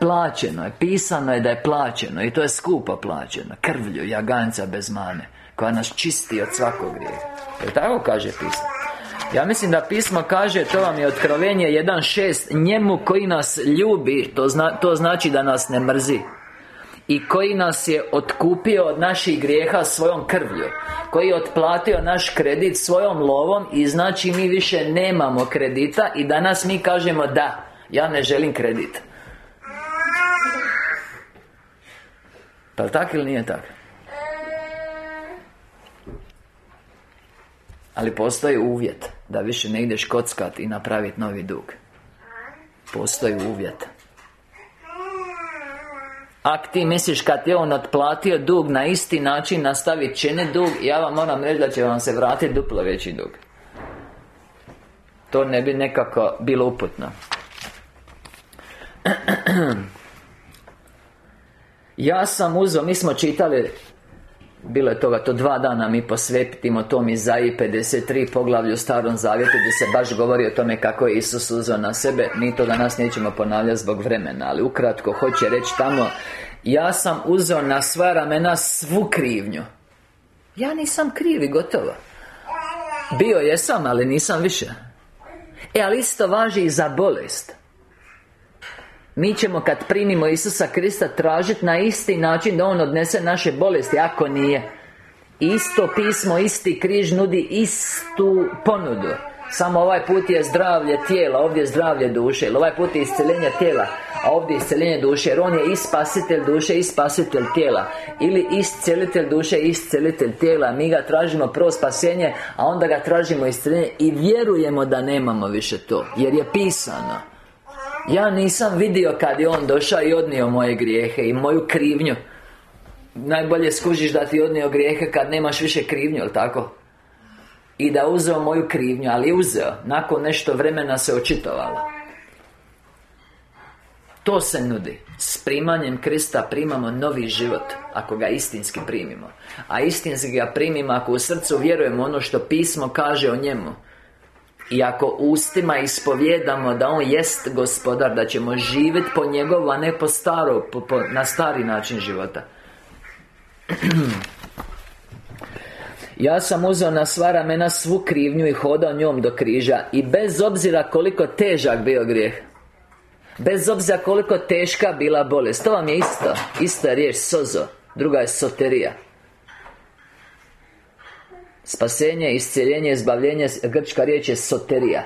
Plaćeno je, pisano je da je plaćeno I to je skupo plaćeno Krvlju, jaganca bez mane Koja nas čisti od svakog grijeha Je tako kaže pismo ja mislim da pismo kaže, to vam je otkrovenje 1.6 Njemu koji nas ljubi, to, zna, to znači da nas ne mrzi. I koji nas je otkupio od naših grijeha svojom krvlju Koji je otplatio naš kredit svojom lovom I znači mi više nemamo kredita I danas mi kažemo da Ja ne želim kredit. Pa li tako ili nije tako? Ali postoji uvjet Da više ne ideš kockat i napraviti novi dug. Postoji uvjet. Ako ti misliš kad je on otplatio dug na isti način nastaviti činiti dug Ja vam moram reći da će vam se vratiti duplo veći dug. To ne bi nekako bilo uputno. Ja sam uzeo, mi smo čitali bilo je toga, to dva dana mi posvetimo tom Izaji 53 poglavlju u Starom Zavjetu Gdje se baš govori o tome kako je Isus uzeo na sebe. Mi to danas nećemo ponavljati zbog vremena Ali ukratko hoće reći tamo Ja sam uzeo na sva ramena svu krivnju. Ja nisam krivi, gotovo Bio jesam, ali nisam više. E, ali isto važi i za bolest mi ćemo kad primimo Isusa Krista tražiti na isti način da On odnese naše bolesti Ako nije. Isto pismo, isti križ nudi istu ponudu. Samo ovaj put je zdravlje tijela, ovdje je zdravlje duše Ili ovaj put je isceljenje tijela A ovdje je isceljenje duše Jer on je i spasitelj duše i spasitelj tijela. Ili iscelitelj duše i iscelitelj tijela. Mi ga tražimo prvo spasenje A onda ga tražimo isceljenje I vjerujemo da nemamo više to Jer je pisano ja nisam vidio kad je on došao i odnio moje grijehe i moju krivnju. Najbolje skužiš da ti odnio grijehe kad nemaš više krivnju, jel tako? I da uzeo moju krivnju, ali uzeo. Nakon nešto vremena se očitovala To se nudi. S primanjem Krista primamo novi život Ako ga istinski primimo. A istinski ga primimo ako u srcu vjerujemo ono što pismo kaže o njemu i ako ustima ispovjedamo da On jest gospodar Da ćemo živjeti po njegovu, a ne po staro po, po, Na stari način života. Ja sam uzeo na sva ramena svu krivnju i hodao njom do križa I bez obzira koliko težak bio grijeh Bez obzira koliko teška bila bolest To vam je isto Ista riječ sozo Druga je soterija Spasenje, iscijeljenje, izbavljenje Grčka riječ je soterija.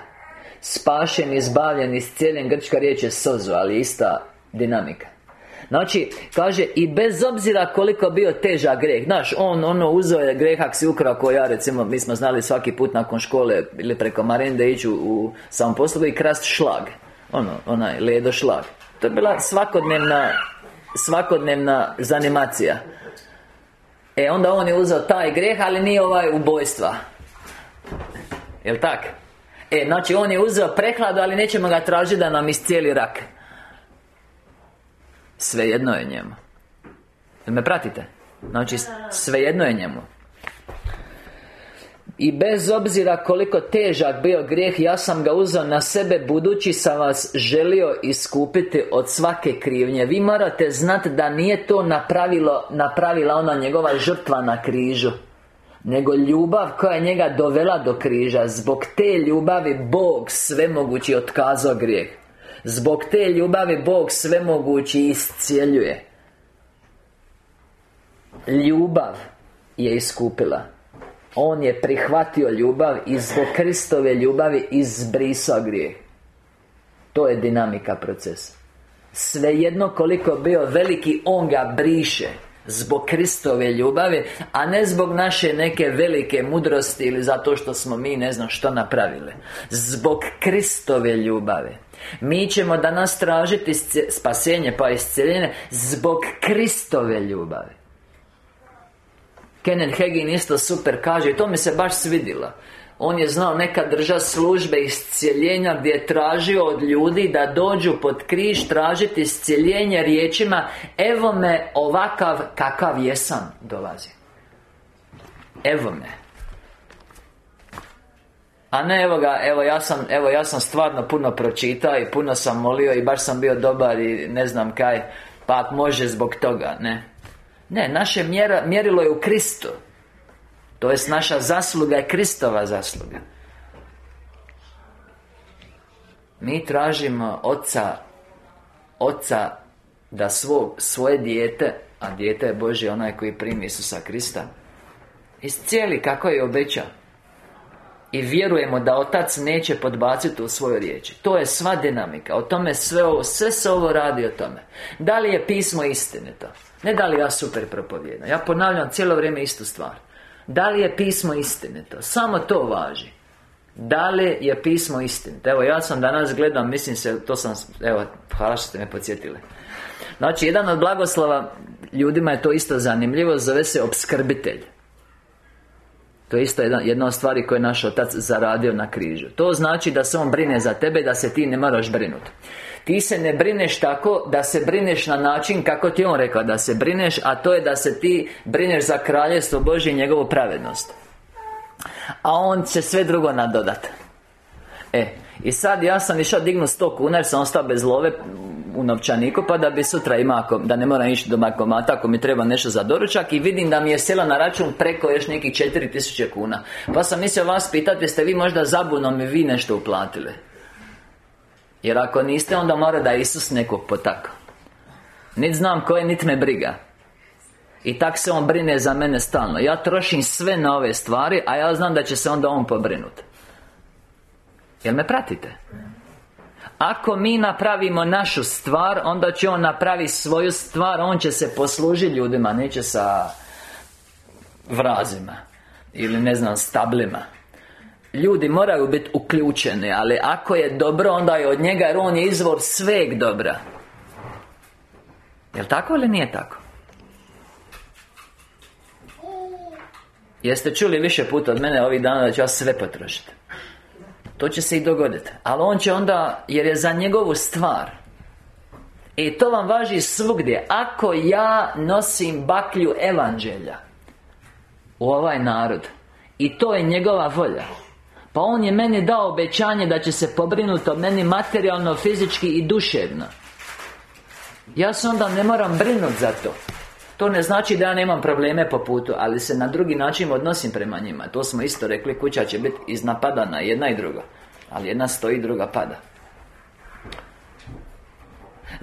Spašen, izbavljen, iscijeljen Grčka riječ je sozo Ali ista dinamika. Znači, kaže I bez obzira koliko bio težak greh Znaš, on ono uzeo je greh Ako si ukrao ko ja recimo Mi smo znali svaki put nakon škole Ili preko Marende ići u, u poslu I krast šlag. Ono, onaj ledo šlag. To je bila svakodnevna Svakodnevna zanimacija E onda on je uzeo taj greh, ali nije ovaj ubojstva Jel' tak? E, znači on je uzeo prehladu, ali nećemo ga tražiti da nam iscijeli rak Svejedno je njemu Jel me pratite? Znači, svejedno je njemu i bez obzira koliko težak bio grijeh Ja sam ga uzeo na sebe Budući sam vas želio iskupiti od svake krivnje. Vi morate znati da nije to napravilo, napravila ona njegova žrtva na križu Nego ljubav koja je njega dovela do križa. Zbog te ljubavi Bog svemogući otkazao grijeh. Zbog te ljubavi Bog svemogući iscijeljuje. Ljubav je iskupila on je prihvatio ljubav i zbog Kristove ljubavi izbrisao grijeh To je dinamika procesa. Svejedno koliko bio veliki, On ga briše Zbog Kristove ljubavi A ne zbog naše neke velike mudrosti Ili zato što smo mi ne znam što napravili. Zbog Kristove ljubavi. Mi ćemo danas tražiti spasenje pa iscijeljenje Zbog Kristove ljubavi Kenen Hegin isto super kaže I to mi se baš svidilo on je znao neka drža službe iscijeljenja Gdje je tražio od ljudi da dođu pod križ Tražiti iscijeljenje riječima Evo me ovakav kakav jesam dolazi. Evo me. A ne, evo ga, evo ja sam, evo ja sam stvarno puno pročitao i puno sam molio i baš sam bio dobar i ne znam kaj Pa može zbog toga, ne Ne, naše mjera, mjerilo je u Kristu. To jest naša zasluga je Kristova zasluga. Mi tražimo Oca Oca da svog, svoje dijete A dijete je Bože onaj koji primi Isusa Krista Iscijeli kako je obećao i vjerujemo da Otac neće podbaciti u svojoj riječi. To je sva dinamika. O tome sve ovo, sve se ovo radi o tome. Da li je pismo istinito? Ne da li ja super propovjedam Ja ponavljam cijelo vrijeme istu stvar. Da li je pismo istinito? Samo to važi. Da li je pismo istinito? Evo, ja sam danas gledam, mislim se, to sam, evo, hvala što ste me podsjetili. Znači, jedan od blagoslova Ljudima je to isto zanimljivo Zove se obskrbitelj to je isto jedna, jedna od stvari koje je naš Otac zaradio na križu. To znači da se On brine za tebe, da se ti ne moraš brinuti Ti se ne brineš tako da se brineš na način kako ti On rekao da se brineš A to je da se ti brineš za kraljevstvo Božje i njegovu pravednost. A On će sve drugo nadodat. E, i sad ja sam išao dignuti 100 kuna jer sam ostao bez love u novčaniku Pa da bi sutra imao, da ne moram ići do bankomata ako mi treba nešto za doručak I vidim da mi je sjela na račun preko još nekih 4000 kuna. Pa sam mislio vas pitati jeste vi možda zabunom i vi nešto uplatili Jer ako niste onda mora da Isus nekog potaka. Niti znam koje, niti me briga. I tak se On brine za mene stalno. Ja trošim sve na ove stvari A ja znam da će se onda On pobrinuti Jel me pratite? Ako mi napravimo našu stvar Onda će On napraviti svoju stvar On će se poslužiti ljudima Neće sa vrazima Ili ne znam, stablima Ljudi moraju biti uključeni Ali ako je dobro Onda je od njega Jer on je izvor sveg dobra. Jel tako ili nije tako? Jeste čuli više puta od mene ovih dana da ću ja sve potrošiti? To će se i dogoditi. Ali on će onda, jer je za njegovu stvar. I to vam važi svugdje. Ako ja nosim baklju evanđelja U ovaj narod I to je njegova volja Pa on je meni dao obećanje da će se pobrinuti o meni materijalno, fizički i duševno. Ja se onda ne moram brinuti za to. To ne znači da ja nemam probleme po putu Ali se na drugi način odnosim prema njima. To smo isto rekli, kuća će biti iznapadana jedna i druga Ali jedna stoji, druga pada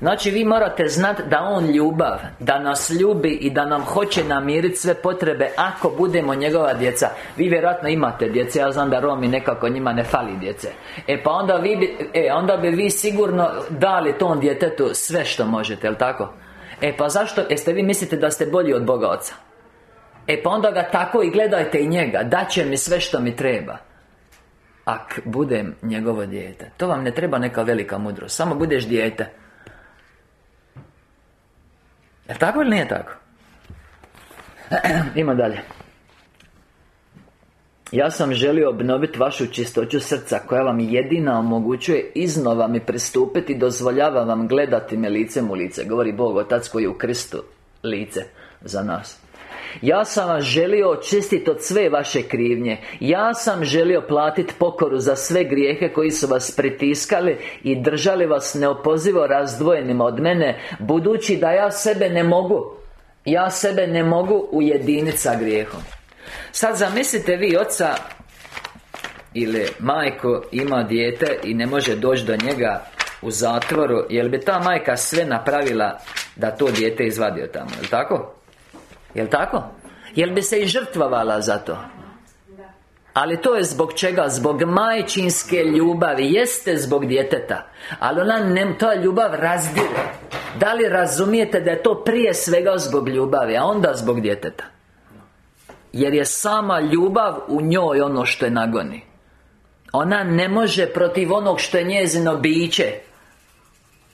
Znači vi morate znati da On ljubav Da nas ljubi i da nam hoće namiriti sve potrebe Ako budemo njegova djeca. Vi vjerojatno imate djece Ja znam da Romi nekako njima ne fali djece. E pa onda vi e, onda bi vi sigurno dali tom djetetu sve što možete, jel tako? E pa zašto, jeste vi mislite da ste bolji od Boga Oca? E pa onda ga tako i gledajte i njega Daće mi sve što mi treba. Ak budem njegovo dijete. To vam ne treba neka velika mudrost Samo budeš dijete Je tako ili nije tako? Ima dalje. Ja sam želio obnoviti vašu čistoću srca Koja vam jedina omogućuje iznova mi pristupiti Dozvoljava vam gledati me licem u lice. Govori Bog Otac koji je u Kristu Lice za nas ja sam vas želio očistiti od sve vaše krivnje Ja sam želio platiti pokoru za sve grijehe koji su vas pritiskali I držali vas neopozivo razdvojenim od mene Budući da ja sebe ne mogu Ja sebe ne mogu ujediniti sa grijehom Sad zamislite vi oca Ili majko ima dijete I ne može doći do njega u zatvoru Jel bi ta majka sve napravila Da to dijete izvadio tamo, jel tako? Jel tako? Jel bi se i žrtvovala za to? Ali to je zbog čega? Zbog majčinske ljubavi Jeste zbog djeteta Ali ona ne, to ljubav razdire Da li razumijete da je to prije svega zbog ljubavi A onda zbog djeteta Jer je sama ljubav u njoj ono što je nagoni Ona ne može protiv onog što je njezino biće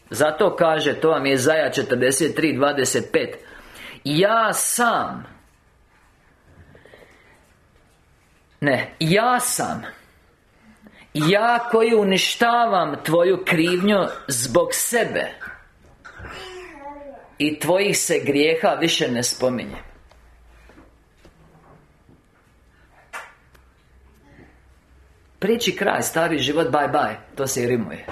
Zato kaže, to vam je Zaja 43.25 ja sam. Ne, ja sam. Ja koji uništavam tvoju krivnju zbog sebe I tvojih se grijeha više ne spominjem. Priči kraj, stari život, bye bye. To se i rimuje.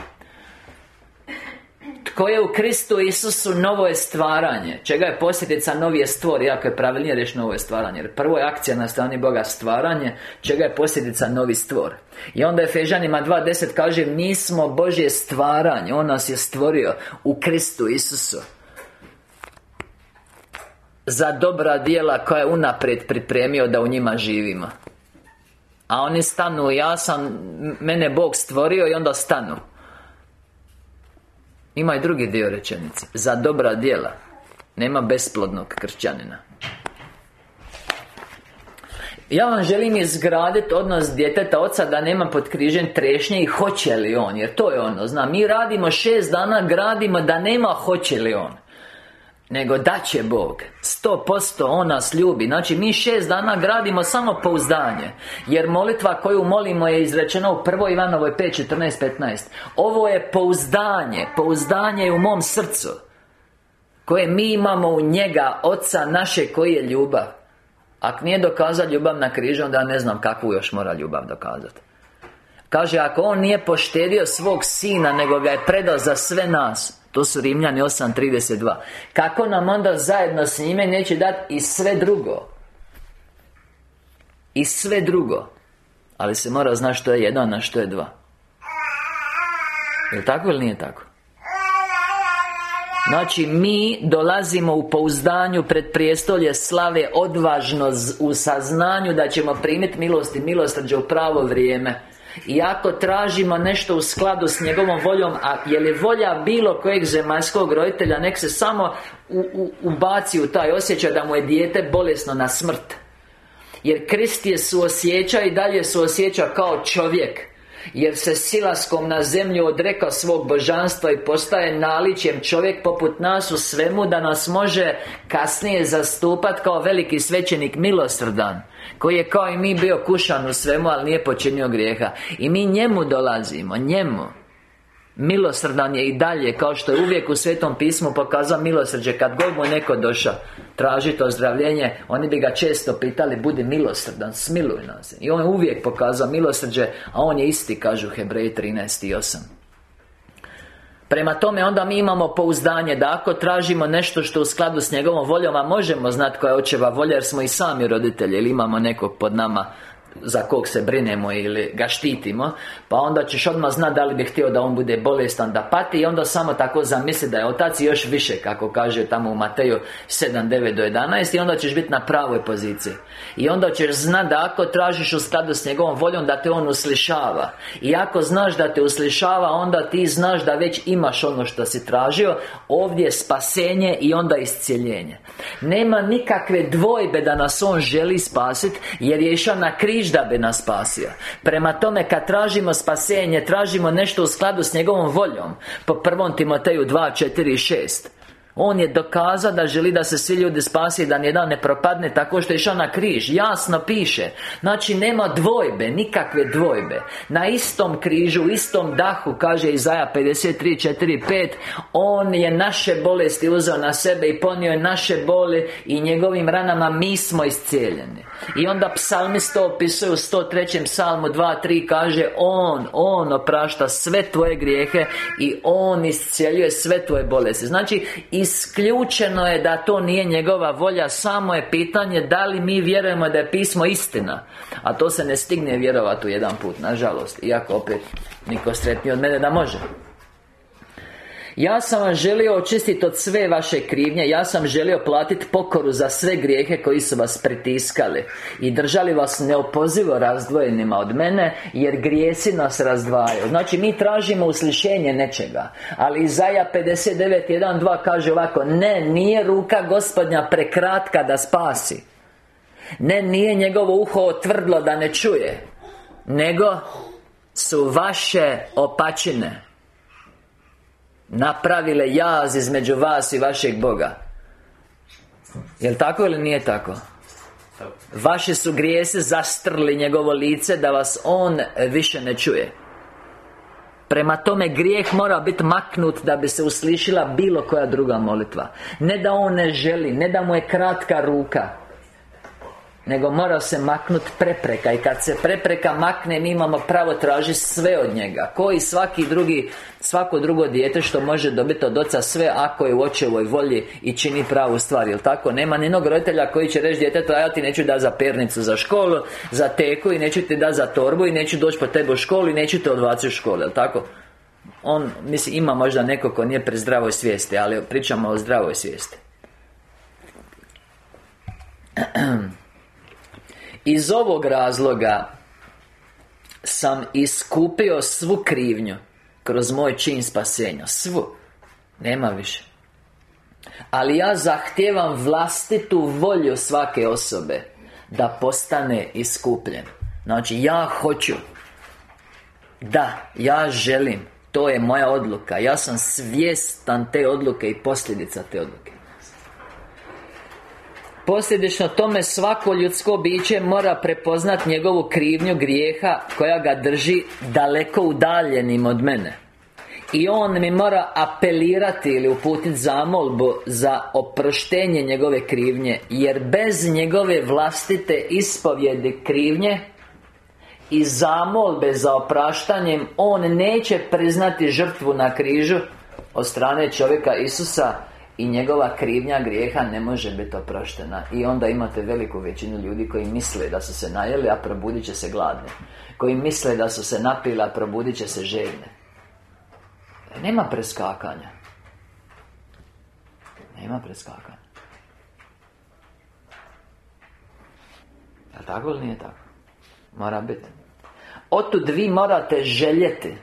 Tko je u Kristu Isusu novo je stvaranje. Čega je posljedica novi je stvor? Iako je pravilnije reći novo je stvaranje. Jer prvo je akcija na strani Boga stvaranje. Čega je posljedica novi stvor? I onda je Fežanima 2.10 kaže Mi smo Božje stvaranje. On nas je stvorio U Kristu Isusu Za dobra dijela koja je unaprijed pripremio da u njima živimo. A oni stanu, ja sam, mene Bog stvorio i onda stanu Ima i drugi dio rečenice. Za dobra djela Nema besplodnog kršćanina. Ja vam želim izgraditi odnos djeteta oca da nema pod križem trešnje i hoće li on Jer to je ono, znam, mi radimo šest dana, gradimo da nema hoće li on nego da će Bog Sto posto On nas ljubi. Znači mi šest dana gradimo samo pouzdanje. Jer molitva koju molimo je izrečena u prvoj Ivanovoj 5, 14, 15 Ovo je pouzdanje. Pouzdanje je u mom srcu Koje mi imamo u njega Oca naše koji je ljubav. Ako nije dokazati ljubav na križu Onda ne znam kakvu još mora ljubav dokazati Kaže, ako on nije poštedio svog sina Nego ga je predao za sve nas to su Rimljani 8.32 Kako nam onda zajedno s njime neće dati i sve drugo? I sve drugo. Ali se mora znati što je jedan, a što je dva. Je tako ili nije tako? Znači, mi dolazimo u pouzdanju pred prijestolje slave odvažno u saznanju da ćemo primiti milost i u pravo vrijeme i ako tražimo nešto u skladu s njegovom voljom A je li volja bilo kojeg zemaljskog roditelja Nek se samo u, u, ubaci u taj osjećaj da mu je dijete bolesno na smrt. Jer Krist je suosjeća i dalje suosjeća kao čovjek jer se silaskom na zemlju odrekao svog božanstva i postaje naličjem. Čovjek poput nas u svemu da nas može kasnije zastupati kao veliki svećenik milosrdan koji je kao i mi bio kušan u svemu, ali nije počinio grijeha. I mi njemu dolazimo, njemu Milosrdan je i dalje, kao što je uvijek u Svetom pismu pokazao milosrđe. Kad god mu neko došao tražiti ozdravljenje Oni bi ga često pitali, budi milosrdan, smiluj nas. I on je uvijek pokazao milosrđe A on je isti, kažu Hebreji 13 i 8 Prema tome onda mi imamo pouzdanje da ako tražimo nešto što u skladu s njegovom voljom A možemo znati koja je očeva volja jer smo i sami roditelji Ili imamo nekog pod nama za kog se brinemo ili ga štitimo Pa onda ćeš odmah znati da li bi htio da on bude bolestan, da pati I onda samo tako zamisli da je otac još više Kako kaže tamo u Mateju 7, 9 do 11 I onda ćeš biti na pravoj poziciji. I onda ćeš znati da ako tražiš u skladu s njegovom voljom Da te on uslišava. I ako znaš da te uslišava Onda ti znaš da već imaš ono što si tražio. Ovdje je spasenje i onda iscijeljenje. Nema nikakve dvojbe da nas on želi spasiti Jer je išao na križ da bi nas spasio. Prema tome kad tražimo spasenje Tražimo nešto u skladu s njegovom voljom. Po prvom Timoteju 2, 4 i 6 on je dokazao da želi da se svi ljudi spasi Da nijedan ne propadne tako što je išao na križ. Jasno piše. Znači nema dvojbe, nikakve dvojbe. Na istom križu, istom dahu Kaže Izaja 53, 4, 5 On je naše bolesti uzeo na sebe I ponio je naše boli I njegovim ranama mi smo iscijeljeni I onda psalmist to opisuje u 103. psalmu 2, 3 Kaže On, On oprašta sve tvoje grijehe I On iscijeljuje sve tvoje bolesti. Znači Isključeno je da to nije njegova volja Samo je pitanje da li mi vjerujemo da je pismo istina. A to se ne stigne vjerovati u jedan put, nažalost. Iako opet niko sretniji od mene da može ja sam vam želio očistiti od sve vaše krivnje Ja sam želio platiti pokoru za sve grijehe koji su vas pritiskali I držali vas neopozivo razdvojenima od mene Jer grijesi nas razdvajaju. Znači mi tražimo uslišenje nečega Ali Izaja 59.1.2 kaže ovako Ne, nije ruka gospodnja prekratka da spasi. Ne, nije njegovo uho otvrdlo da ne čuje Nego su vaše opačine Napravile jaz između vas i vašeg Boga. Jel' tako ili nije tako? Vaše su grijese zastrli njegovo lice Da vas On više ne čuje. Prema tome grijeh mora biti maknut da bi se uslišila bilo koja druga molitva. Ne da on ne želi, ne da mu je kratka ruka Nego mora se maknut prepreka I kad se prepreka makne Mi imamo pravo tražiti sve od njega Koji svaki drugi Svako drugo dijete što može dobiti od oca sve Ako je u očevoj volji I čini pravu stvar Jel tako? Nema ni roditelja koji će reći djetetu ja ti neću da za pernicu za školu Za teku I neću ti da za torbu I neću doći po tebi u školu I neću te odvaciti u školu Jel tako? On, mislim, ima možda neko ko nije pri zdravoj svijesti Ali pričamo o zdravoj svijesti Iz ovog razloga Sam iskupio svu krivnju Kroz moj čin spasenja. Svu. Nema više. Ali ja zahtijevam vlastitu volju svake osobe Da postane iskupljen. Znači ja hoću. Da, ja želim. To je moja odluka. Ja sam svjestan te odluke i posljedica te odluke Posljedično tome svako ljudsko biće mora prepoznat njegovu krivnju grijeha Koja ga drži daleko udaljenim od mene. I on mi mora apelirati ili uputiti zamolbu za oproštenje njegove krivnje Jer bez njegove vlastite ispovjedi krivnje I zamolbe za opraštanjem On neće priznati žrtvu na križu Od strane čovjeka Isusa i njegova krivnja grijeha ne može biti oproštena. I onda imate veliku većinu ljudi koji misle da su se najeli, a probudit će se gladni. Koji misle da su se napili, a probudit će se željne. E, Nema preskakanja. Nema preskakanja. Je tako ili nije tako? Mora biti. Otud vi morate željeti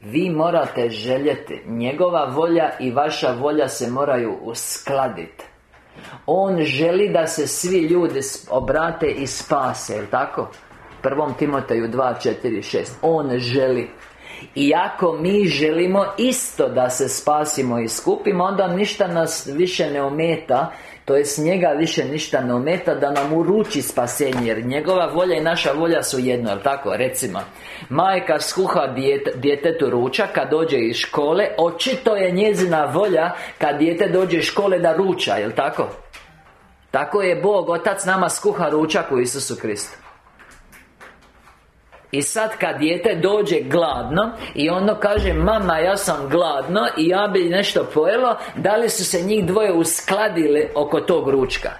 vi morate željeti. Njegova volja i vaša volja se moraju uskladiti. On želi da se svi ljudi obrate i spase, jel tako? Prvom Timoteju 2, 4, 6 On želi. I ako mi želimo isto da se spasimo i skupimo Onda ništa nas više ne ometa to jest njega više ništa ne ometa da nam uruči spasenje Jer njegova volja i naša volja su jedno, jel tako? Recimo Majka skuha djete, djetetu ručak kad dođe iz škole Očito je njezina volja kad dijete dođe iz škole da ruča, jel tako? Tako je Bog, Otac nama skuha ručak u Isusu Kristu i sad kad dijete dođe gladno I ono kaže Mama, ja sam gladno I ja bi nešto pojelo Da li su se njih dvoje uskladili oko tog ručka?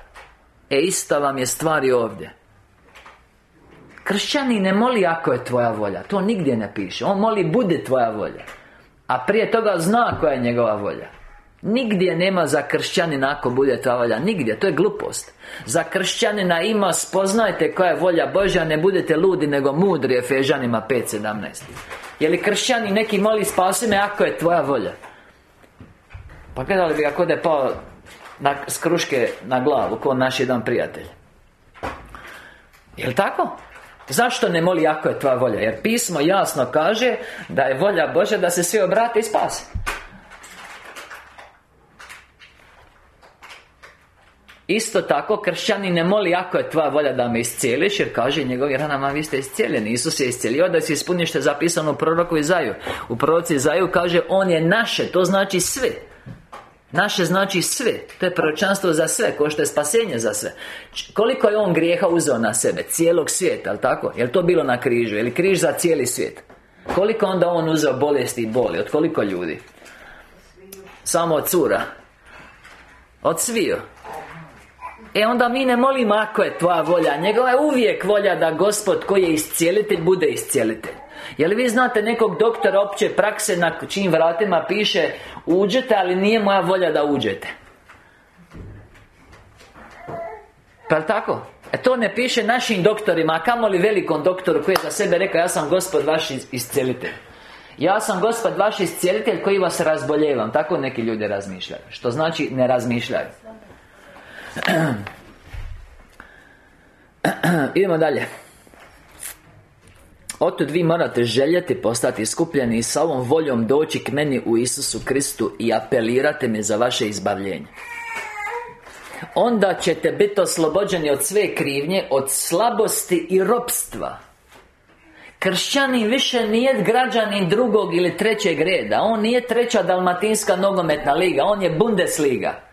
E ista vam je stvar i ovdje. Kršćani ne moli ako je tvoja volja To nigdje ne piše. On moli bude tvoja volja A prije toga zna koja je njegova volja Nigdje nema za kršćanina ako bude ta volja Nigdje, to je glupost. Za kršćanina ima spoznajte koja je volja Božja Ne budete ludi nego mudri Efežanima 5.17 Je li kršćani neki moli spasi me ako je tvoja volja? Pa gledali bi kako da je pao na, skruške na glavu Ko naš jedan prijatelj. Jel' tako? Zašto ne moli ako je tvoja volja? Jer pismo jasno kaže Da je volja Božja da se svi obrate i spase Isto tako, kršćani ne moli ako je tvoja volja da me iscijeliš Jer kaže njegovi ranama vi ste iscijeljeni Isus je iscijelio da se ispuni što je zapisano u proroku Izaju U proroci Izaju kaže On je naše, to znači sve Naše znači sve To je proročanstvo za sve, ko što je spasenje za sve Koliko je On grijeha uzeo na sebe? Cijelog svijeta, ali tako? Je to bilo na križu? Je li križ za cijeli svijet? Koliko onda On uzeo bolesti i boli? Od koliko ljudi? Samo od cura Od sviju E onda mi ne molimo ako je tvoja volja Njegova je uvijek volja da Gospod koji je iscijelitelj bude iscijelitelj. Je li vi znate nekog doktora opće prakse na čijim vratima piše Uđete, ali nije moja volja da uđete Pa je tako? E to ne piše našim doktorima, a kamoli velikom doktoru koji je za sebe rekao Ja sam gospod vaš iscijelitelj ja sam gospod vaš iscijelitelj koji vas razboljevam Tako neki ljudi razmišljaju Što znači ne razmišljaju Idemo dalje. Otud vi morate željeti postati iskupljeni I sa ovom voljom doći k meni u Isusu Kristu I apelirate mi za vaše izbavljenje. Onda ćete biti oslobođeni od sve krivnje Od slabosti i ropstva. Kršćanin više nije građanin drugog ili trećeg reda. On nije treća dalmatinska nogometna liga. On je Bundesliga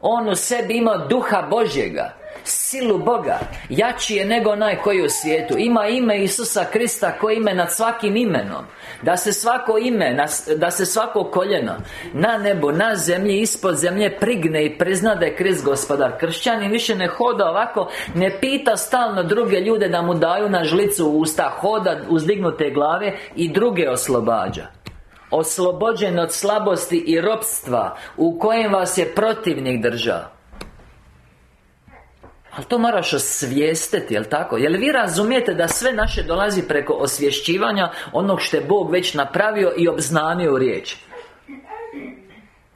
on u sebi ima duha Božjega Silu Boga Jači je nego onaj koji u svijetu. Ima ime Isusa Krista koji ime nad svakim imenom. Da se svako ime, da se svako koljeno Na nebu, na zemlji, ispod zemlje Prigne i prizna da je Krist gospodar. Kršćanin više ne hoda ovako Ne pita stalno druge ljude da mu daju na žlicu usta Hoda uzdignute glave I druge oslobađa Oslobođen od slabosti i ropstva U kojem vas je protivnik držao. Ali to moraš osvijestiti, jel tako? Jel vi razumijete da sve naše dolazi preko osvješćivanja Onog što je Bog već napravio i obznanio u riječi?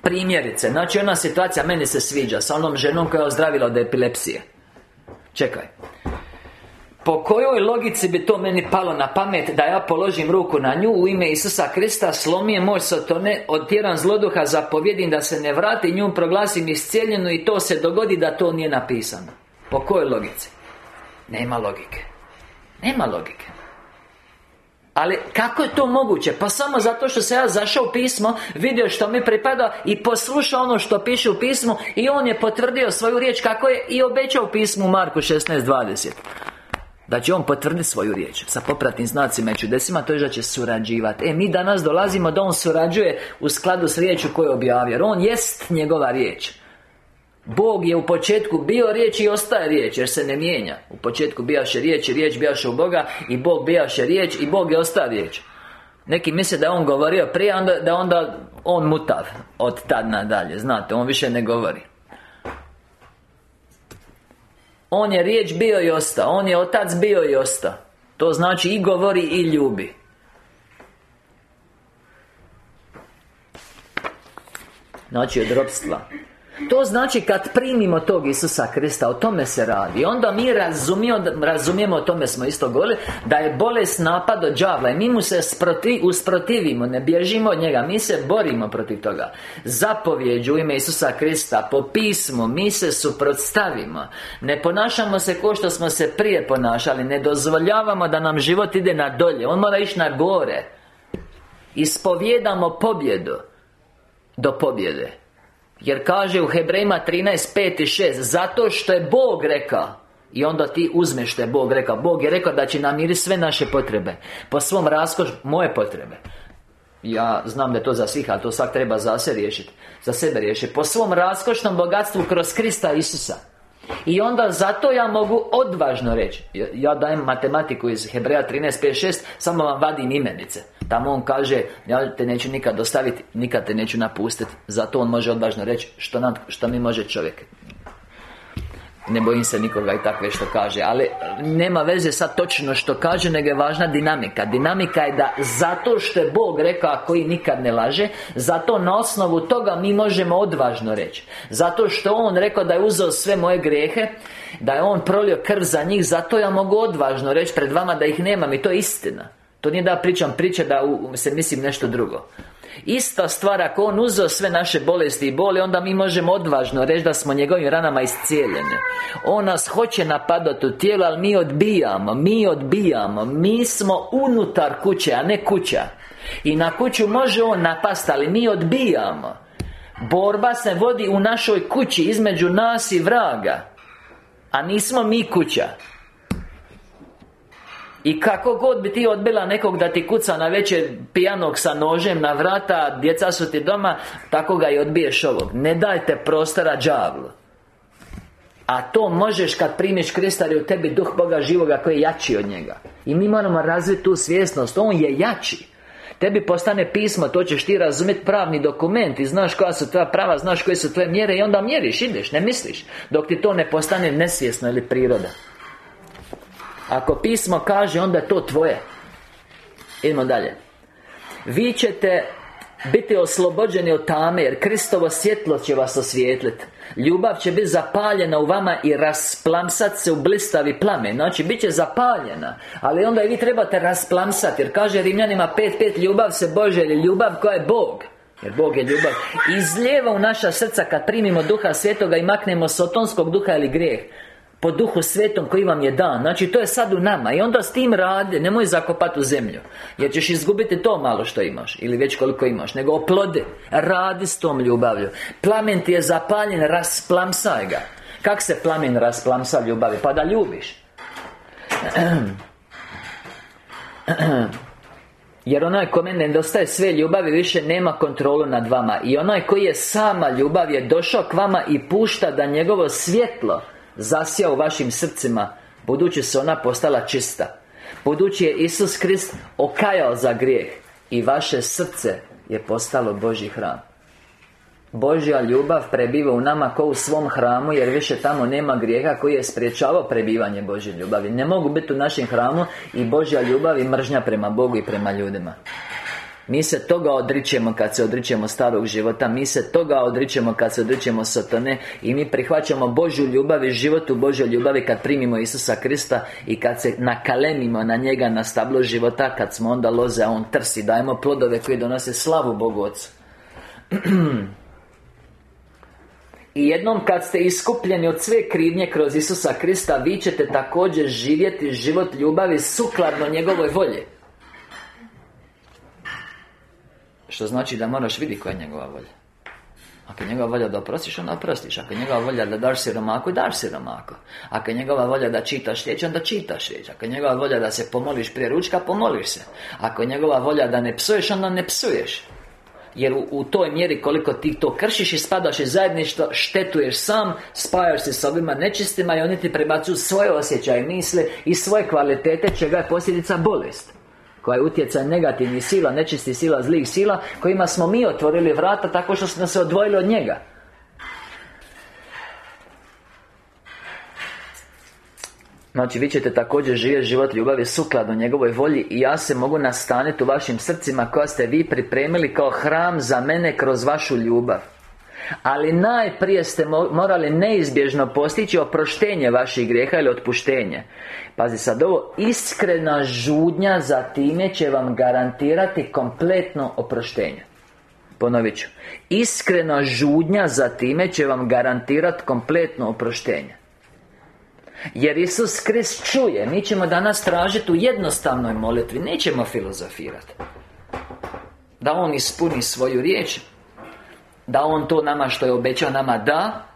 Primjerice, znači ona situacija meni se sviđa Sa onom ženom koja je ozdravila od epilepsije. Čekaj po kojoj logici bi to meni palo na pamet Da ja položim ruku na nju U ime Isusa Krista Slomije moj sotone Odtjeram zloduha Zapovjedim da se ne vrati Nju proglasim iscijeljenu I to se dogodi da to nije napisano Po kojoj logici? Nema logike Nema logike ali kako je to moguće? Pa samo zato što se ja zašao u pismo Vidio što mi pripada I poslušao ono što piše u pismu I on je potvrdio svoju riječ Kako je i obećao u pismu Marku 16.20 da će on potvrditi svoju riječ Sa popratnim znacima i čudesima To je da će surađivati E, mi danas dolazimo da on surađuje U skladu s riječu koju je objavio Jer on jest njegova riječ. Bog je u početku bio riječ i ostaje riječ Jer se ne mijenja. U početku bijaše riječ i riječ bijaše u Boga I Bog bijaše riječ i Bog je ostaje riječ. Neki misle da je on govorio prije, onda, da onda on mutav Od tad nadalje, znate, on više ne govori on je riječ bio i ostao. On je otac bio i ostao. To znači i govori i ljubi. Znači od ropstva to znači kad primimo tog Isusa Krista O tome se radi. Onda mi razumijemo, razumijemo o tome smo isto govorili Da je bolest napad od đavla I mi mu se usprotivimo Ne bježimo od njega Mi se borimo protiv toga. Zapovjeđu ime Isusa Krista Po pismu Mi se suprotstavimo. Ne ponašamo se ko što smo se prije ponašali Ne dozvoljavamo da nam život ide na dolje On mora ići na gore. Ispovjedamo pobjedu Do pobjede jer kaže u Hebrejima 13, 5 i 6 Zato što je Bog rekao. I onda ti uzmeš što je Bog rekao. Bog je rekao da će namiriti sve naše potrebe. Po svom raskošu moje potrebe. Ja znam da je to za svih, ali to svak treba za se riješiti. Za sebe riješiti. Po svom raskošnom bogatstvu kroz Krista Isusa i onda zato ja mogu odvažno reći Ja dajem matematiku iz Hebreja 13.5.6 Samo vam vadim imenice. Tamo on kaže Ja te neću nikad ostaviti Nikad te neću napustiti. Zato on može odvažno reći Što, nam, što mi može čovjek ne bojim se nikoga i takve što kaže Ali nema veze sa točno što kaže Nego je važna dinamika. Dinamika je da zato što je Bog rekao A koji nikad ne laže Zato na osnovu toga mi možemo odvažno reći. Zato što On rekao da je uzeo sve moje grehe Da je On prolio krv za njih Zato ja mogu odvažno reći pred vama da ih nemam I to je istina. To nije da pričam priče da se mislim nešto drugo Ista stvar, ako On uzeo sve naše bolesti i boli Onda mi možemo odvažno reći da smo njegovim ranama iscijeljene On nas hoće napadati u tijelo, ali mi odbijamo Mi odbijamo. Mi smo unutar kuće, a ne kuća. I na kuću može On napast, ali mi odbijamo. Borba se vodi u našoj kući između nas i vraga. A nismo mi kuća i kako god bi ti odbila nekog da ti kuca na večer pijanog sa nožem na vrata Djeca su ti doma Tako ga i odbiješ ovog. Ne dajte prostora đavlu. A to možeš kad primiš Krista jer u tebi duh Boga živoga koji je jači od njega. I mi moramo razviti tu svjesnost. On je jači. Tebi postane pismo, to ćeš ti razumjeti pravni dokument I znaš koja su tvoja prava, znaš koje su tvoje mjere I onda mjeriš, ideš, ne misliš. Dok ti to ne postane nesvjesno ili priroda ako pismo kaže, onda je to tvoje. Idemo dalje. Vi ćete biti oslobođeni od tame Jer Kristovo svjetlo će vas osvijetliti Ljubav će biti zapaljena u vama I rasplamsat se u blistavi plamen. Znači, bit će zapaljena Ali onda i vi trebate rasplamsati Jer kaže Rimljanima 5.5 Ljubav se Bože ili ljubav koja je Bog. Jer Bog je ljubav. Izlijeva u naša srca kad primimo Duha Svetoga I maknemo sotonskog duha ili grijeh po duhu svetom koji vam je dan. Znači to je sad u nama. I onda s tim radi Nemoj zakopati u zemlju. Jer ćeš izgubiti to malo što imaš Ili već koliko imaš Nego oplode. Radi s tom ljubavlju. Plamen ti je zapaljen Rasplamsaj ga. Kak se plamen rasplamsa ljubavi? Pa da ljubiš. Jer onaj kome nedostaje sve ljubavi više nema kontrolu nad vama. I onaj koji je sama ljubav je došao k vama i pušta da njegovo svjetlo Zasija u vašim srcima Budući se ona postala čista. Budući je Isus Krist okajao za grijeh I vaše srce je postalo Božji hram. Božja ljubav prebiva u nama kao u svom hramu Jer više tamo nema grijeha koji je spriječavao prebivanje Božje ljubavi. Ne mogu biti u našem hramu i Božja ljubav i mržnja prema Bogu i prema ljudima mi se toga odričemo kad se odričemo starog života Mi se toga odričemo kad se odričemo satane I mi prihvaćamo Božju ljubav i život u Božjoj ljubavi Kad primimo Isusa Krista I kad se nakalemimo na njega na stablo života Kad smo onda loze, a On trsi. Dajemo plodove koji donose slavu Bogu Otcu. I jednom kad ste iskupljeni od sve krivnje kroz Isusa Krista Vi ćete također živjeti život ljubavi sukladno njegovoj volji Što znači da moraš vidjeti koja je njegova volja. Ako je njegova volja da oprostiš, onda oprostiš. Ako je njegova volja da daš siromaku, daš siromaku. Ako je njegova volja da čitaš riječ, onda čitaš riječ. Ako je njegova volja da se pomoliš prije ručka, pomoliš se. Ako je njegova volja da ne psuješ, onda ne psuješ. Jer u, u, toj mjeri koliko ti to kršiš i spadaš iz zajedništva Štetuješ sam, spajaš se s ovima nečistima I oni ti prebacuju svoje osjećaje, misle I svoje kvalitete čega je posljedica bolest koja je utjecaj negativnih sila, nečistih sila, zlih sila Kojima smo mi otvorili vrata tako što smo se odvojili od njega. Znači, vi ćete također živjeti život ljubavi sukladno njegovoj volji I ja se mogu nastaniti u vašim srcima koja ste vi pripremili kao hram za mene kroz vašu ljubav ali najprije ste morali neizbježno postići oproštenje vaših grijeha ili otpuštenje. Pazi sad ovo Iskrena žudnja za time će vam garantirati kompletno oproštenje. Ponovit ću. Iskrena žudnja za time će vam garantirati kompletno oproštenje. Jer Isus Krist čuje Mi ćemo danas tražiti u jednostavnoj molitvi Nećemo filozofirati Da On ispuni svoju riječ Da On to nama što je obećao nama da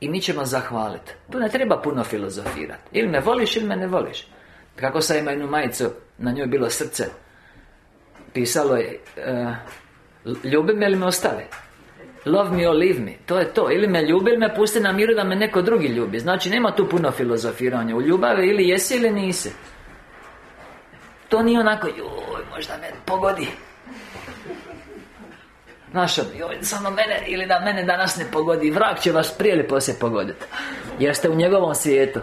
I mi ćemo zahvaliti Tu ne treba puno filozofirati Ili me voliš ili me ne voliš. Kako sam imao jednu majicu Na njoj bilo srce. Pisalo je uh, Ljubi me ili me ostave Love me or leave me. To je to. Ili me ljubi ili me pusti na miru da me neko drugi ljubi. Znači nema tu puno filozofiranja. U ljubavi ili jesi ili nisi. To nije onako Joj, možda me pogodi Znaš, joj, samo mene Ili da mene danas ne pogodi. Vrak će vas prije ili poslije pogoditi Jer ste u njegovom svijetu.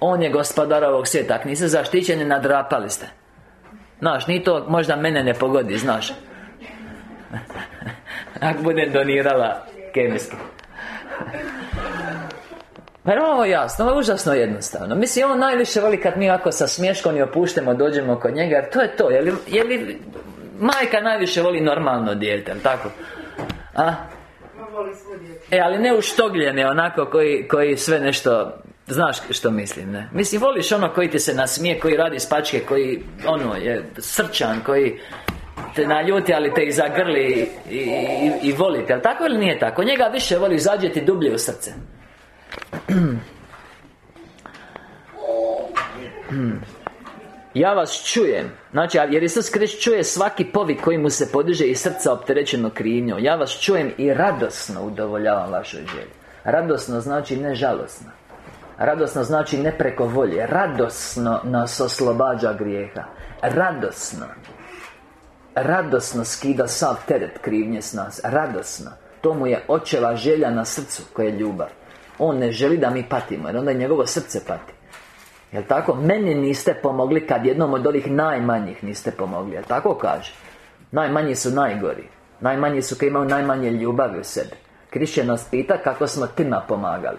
On je gospodar ovog svijeta. Ako niste zaštićeni, nadrapali ste. Znaš, ni to možda mene ne pogodi, znaš. Ako bude donirala kemijski. Pa je ovo jasno, ovo je užasno jednostavno. Mislim, on najviše voli kad mi ako sa smješkom i opuštemo dođemo kod njega Jer to je to, je li, je li Majka najviše voli normalno dijete, jel tako? A? E, ali ne uštogljene, onako koji, koji sve nešto Znaš što mislim, ne? Mislim, voliš ono koji ti se nasmije, koji radi spačke, koji, ono, je srčan, koji te naljuti, ali te i zagrli i, i, i volite, ali tako ili nije tako? Njega više voli zađeti dublje u srce Ja vas čujem. Znači, jer Isus Krist čuje svaki povik koji mu se podiže iz srca opterećeno krivnjom. Ja vas čujem i radosno udovoljavam vašoj želji. Radosno znači ne žalosno Radosno znači ne preko volje. Radosno nas oslobađa grijeha. Radosno. Radosno skida sav teret krivnje s nas. Radosno. To mu je očeva želja na srcu koja je ljubav. On ne želi da mi patimo Jer onda njegovo srce pati Jel tako? Meni niste pomogli kad jednom od ovih najmanjih niste pomogli Jel tako kaže? Najmanji su najgori Najmanji su koji imaju najmanje ljubavi u sebi Krišće nas pita kako smo tima pomagali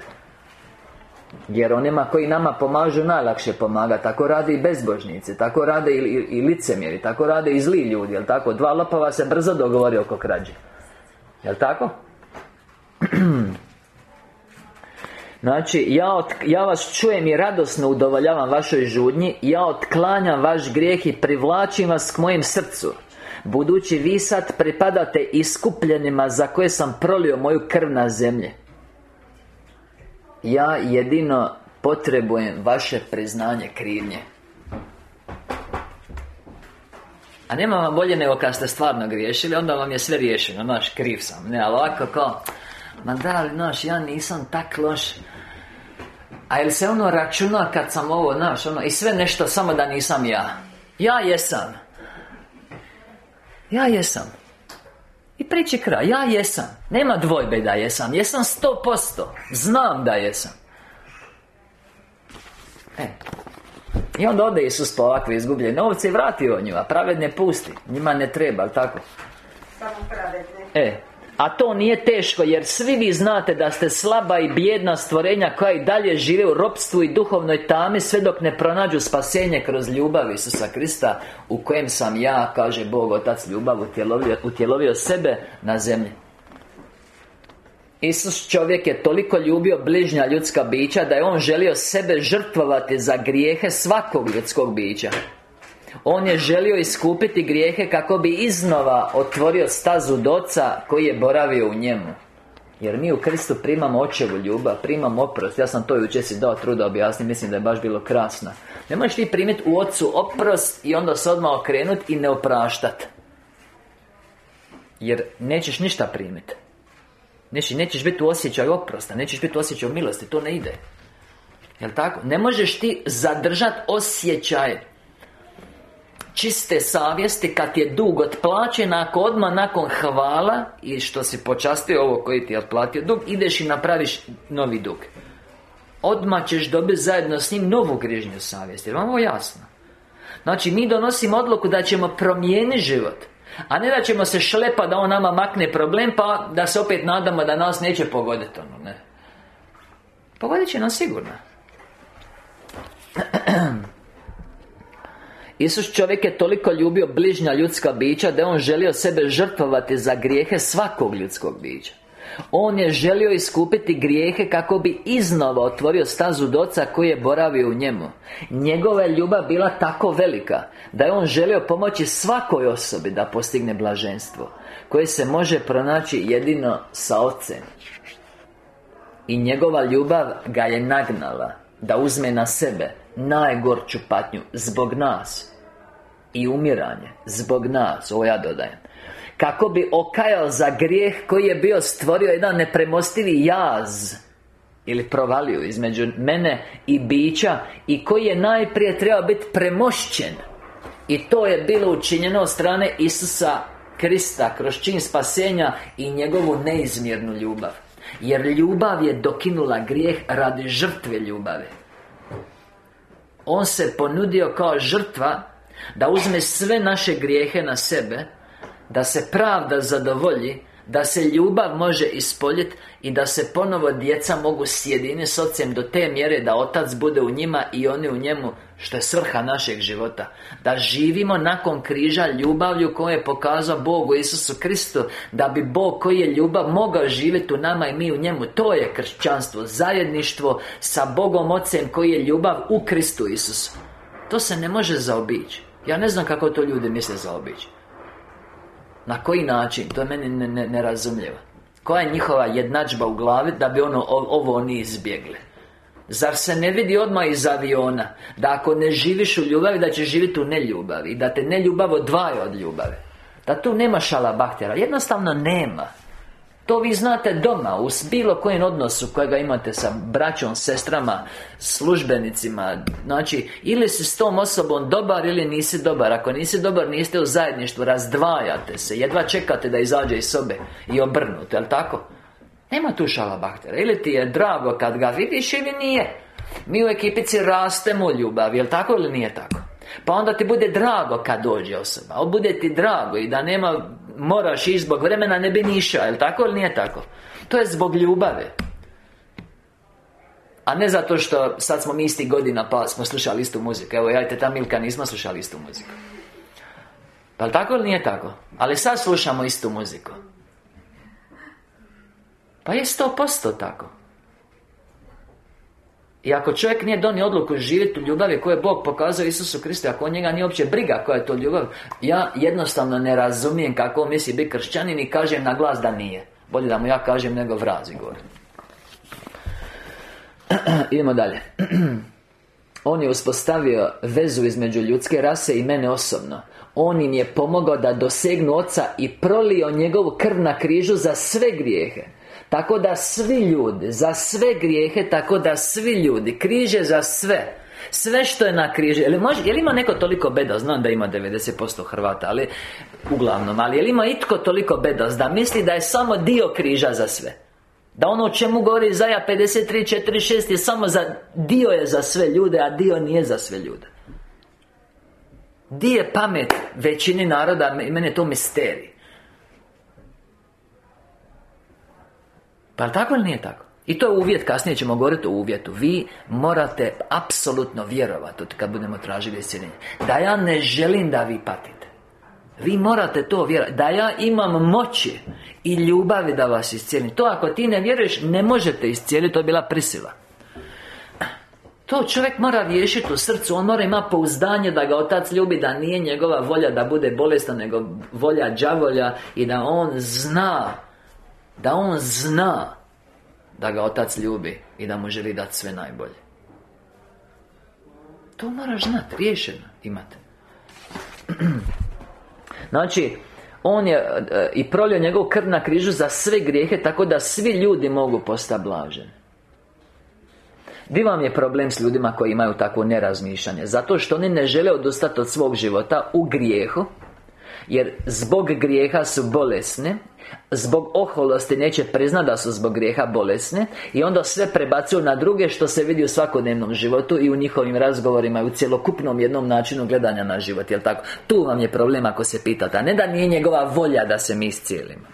jer onima koji nama pomažu najlakše pomaga Tako rade i bezbožnici Tako rade i, i, i licemjeri Tako rade i zli ljudi Jel tako? Dva lopova se brzo dogovori oko krađe Jel tako? Znači, ja, od, ja vas čujem i radosno udovoljavam vašoj žudnji Ja otklanjam vaš grijeh i privlačim vas k mojem srcu. Budući vi sad pripadate iskupljenima za koje sam prolio moju krv na zemlje Ja jedino potrebujem vaše priznanje krivnje. A nema vam bolje nego kad ste stvarno griješili Onda vam je sve riješeno, naš kriv sam Ne, ali ovako kao Ma da, ali naš, ja nisam tak loš A jel se ono računa kad sam ovo, naš, ono I sve nešto, samo da nisam ja? Ja jesam. Ja jesam. I priči kraj, ja jesam. Nema dvojbe da jesam. Jesam sto posto. Znam da jesam. E. I onda ode Isus po ovakve izgubljene novce i vrati o nju A pravedne pusti. Njima ne treba, ali tako? Samo pravedne. E a to nije teško jer svi vi znate da ste slaba i bijedna stvorenja koja i dalje žive u ropstvu i duhovnoj tami sve dok ne pronađu spasenje kroz ljubav Isusa Krista u kojem sam ja, kaže Bog Otac ljubav utjelovio, utjelovio sebe na zemlji. Isus čovjek je toliko ljubio bližnja ljudska bića da je on želio sebe žrtvovati za grijehe svakog ljudskog bića. On je želio iskupiti grijehe kako bi iznova otvorio stazu doca koji je boravio u njemu. Jer mi u Kristu primamo očevu ljubav, primamo oprost. Ja sam to jučer si dao truda objasniti, mislim da je baš bilo krasno. Ne možeš ti primiti u ocu oprost i onda se odmah okrenuti i ne opraštat. Jer nećeš ništa primiti Neći, nećeš biti u osjećaju oprosta, nećeš biti u osjećaju milosti, to ne ide. Jel tako? Ne možeš ti zadržati osjećaj čiste savjesti kad je dug otplaćen Ako odmah nakon hvala I što si počastio ovo koji ti je otplatio dug Ideš i napraviš novi dug. Odmah ćeš dobiti zajedno s njim novu grižnju savjesti Jer vam ovo jasno. Znači mi donosimo odluku da ćemo promijeniti život a ne da ćemo se šlepa da on nama makne problem Pa da se opet nadamo da nas neće pogoditi ono, ne. Pogodit će nas sigurno Isus čovjek je toliko ljubio bližnja ljudska bića Da je on želio sebe žrtvovati za grijehe svakog ljudskog bića. On je želio iskupiti grijehe kako bi iznova otvorio stazu doca koji je boravio u njemu. Njegova je ljubav bila tako velika Da je on želio pomoći svakoj osobi da postigne blaženstvo Koje se može pronaći jedino sa ocem. I njegova ljubav ga je nagnala Da uzme na sebe najgorču patnju Zbog nas I umiranje Zbog nas, ovo ja dodajem Kako bi okajao za grijeh koji je bio stvorio jedan nepremostivi jaz Ili provalio između mene i bića I koji je najprije trebao biti premošćen. I to je bilo učinjeno od strane Isusa Krista Kroz čin spasenja I njegovu neizmjernu ljubav. Jer ljubav je dokinula grijeh radi žrtve ljubave on se ponudio kao žrtva Da uzme sve naše grijehe na sebe Da se pravda zadovolji Da se ljubav može ispoljiti I da se ponovo djeca mogu sjedini s ocem do te mjere Da otac bude u njima i oni u njemu Što je svrha našeg života. Da živimo nakon križa ljubavlju koju je pokazao Bog u Isusu Kristu Da bi Bog koji je ljubav mogao živjeti u nama i mi u njemu. To je kršćanstvo Zajedništvo sa Bogom Ocem koji je ljubav u Kristu Isusu. To se ne može zaobići. Ja ne znam kako to ljudi misle zaobići Na koji način? To je meni nerazumljivo. Koja je njihova jednadžba u glavi da bi ono, ovo oni izbjegli? Zar se ne vidi odmah iz aviona Da ako ne živiš u ljubavi Da ćeš živjeti u neljubavi I da te neljubav odvaja od ljubave Da tu nema šalabahtera Jednostavno nema To vi znate doma U bilo kojem odnosu kojega imate sa braćom, sestrama Službenicima Znači Ili si s tom osobom dobar ili nisi dobar Ako nisi dobar niste u zajedništvu Razdvajate se Jedva čekate da izađe iz sobe I obrnuto, jel tako? Nema tu šalabahtera Ili ti je drago kad ga vidiš ili nije Mi u ekipici rastemo ljubav Jel tako ili nije tako? Pa onda ti bude drago kad dođe osoba O bude ti drago i da nema Moraš i zbog vremena ne bi ni išao Jel tako ili nije tako? To je zbog ljubave a ne zato što sad smo mi isti godina pa smo slušali istu muziku. Evo ja i teta Milka nismo slušali istu muziku. Pa tako ili nije tako? Ali sad slušamo istu muziku. Pa je sto posto tako I ako čovjek nije donio odluku živjeti u ljubavi koju je Bog pokazao Isusu Kristu Ako njega nije uopće briga koja je to ljubav Ja jednostavno ne razumijem kako on misli biti kršćanin I kažem na glas da nije. Bolje da mu ja kažem nego vrazi gore. Idemo dalje. On je uspostavio vezu između ljudske rase i mene osobno. On im je pomogao da dosegnu oca i prolio njegovu krv na križu za sve grijehe Tako da svi ljudi, za sve grijehe, tako da svi ljudi Križe za sve. Sve što je na križu Je li, može, je li ima neko toliko bedos? Znam da ima 90% Hrvata Ali Uglavnom Ali je li ima itko toliko bedos Da misli da je samo dio križa za sve? Da ono o čemu govori Izaja 53.4.6 je samo za Dio je za sve ljude, a dio nije za sve ljude. Di je pamet većini naroda, mene to misterij Pa tako ili nije tako? I to je uvjet, kasnije ćemo govoriti o uvjetu. Vi morate apsolutno vjerovati Kad budemo tražili iscijenjenje Da ja ne želim da vi patite. Vi morate to vjerovati Da ja imam moći I ljubavi da vas iscijelim To ako ti ne vjeruješ Ne možete iscijeliti. To je bila prisila. To čovjek mora riješiti u srcu. On mora ima pouzdanje da ga Otac ljubi Da nije njegova volja da bude bolestan Nego volja đavolja I da on zna Da on zna Da ga Otac ljubi I da mu želi dati sve najbolje To moraš znati, riješeno imate Znači On je e, i prolio njegov krv na križu za sve grijehe Tako da svi ljudi mogu postati blaženi Di vam je problem s ljudima koji imaju takvo nerazmišljanje? Zato što oni ne žele odustati od svog života u grijehu Jer zbog grijeha su bolesne Zbog oholosti neće priznati da su zbog grijeha bolesne I onda sve prebacuju na druge što se vidi u svakodnevnom životu I u njihovim razgovorima i u cjelokupnom jednom načinu gledanja na život Jel tako? Tu vam je problem ako se pitate A ne da nije njegova volja da se mi iscijelimo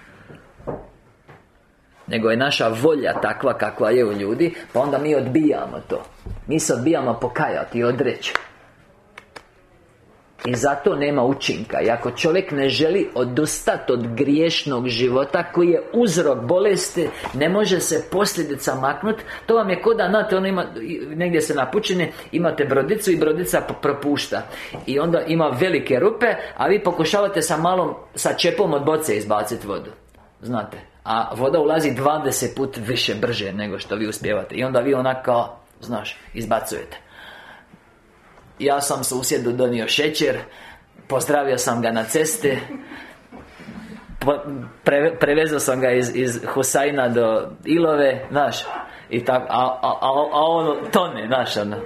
nego je naša volja takva kakva je u ljudi Pa onda mi odbijamo to Mi se odbijamo pokajati i odreći i zato nema učinka. I ako čovjek ne želi odustati od griješnog života Koji je uzrok bolesti Ne može se posljedica maknut To vam je kod znate, ono ima Negdje se napučine Imate brodicu i brodica propušta. I onda ima velike rupe A vi pokušavate sa malom Sa čepom od boce izbaciti vodu. Znate? A voda ulazi 20 put više brže nego što vi uspijevate. I onda vi onako, znaš, izbacujete ja sam susjedu donio šećer Pozdravio sam ga na ceste pre, Prevezao sam ga iz, iz Husajna do Ilove Znaš i tako, a, a, a, ono tone, znaš ono.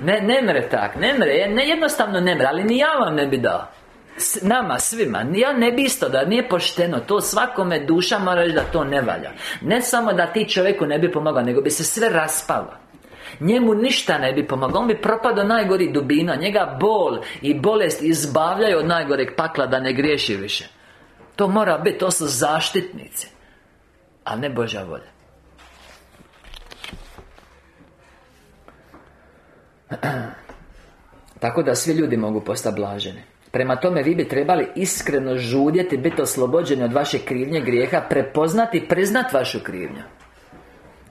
Ne, ne mre tak, ne mre, ne, jednostavno ne mre Ali ni ja vam ne bi dao. S, Nama, svima, ja ne bi isto da nije pošteno To svakome duša mora reći da to ne valja. Ne samo da ti čovjeku ne bi pomogao Nego bi se sve raspalo Njemu ništa ne bi pomagao On bi propadao najgori dubina. Njega bol i bolest izbavljaju od najgoreg pakla Da ne griješi više. To mora biti, to su zaštitnici. A ne Božja volja. Tako da svi ljudi mogu postati blaženi. Prema tome vi bi trebali iskreno žudjeti Biti oslobođeni od vaše krivnje grijeha Prepoznati i priznat vašu krivnju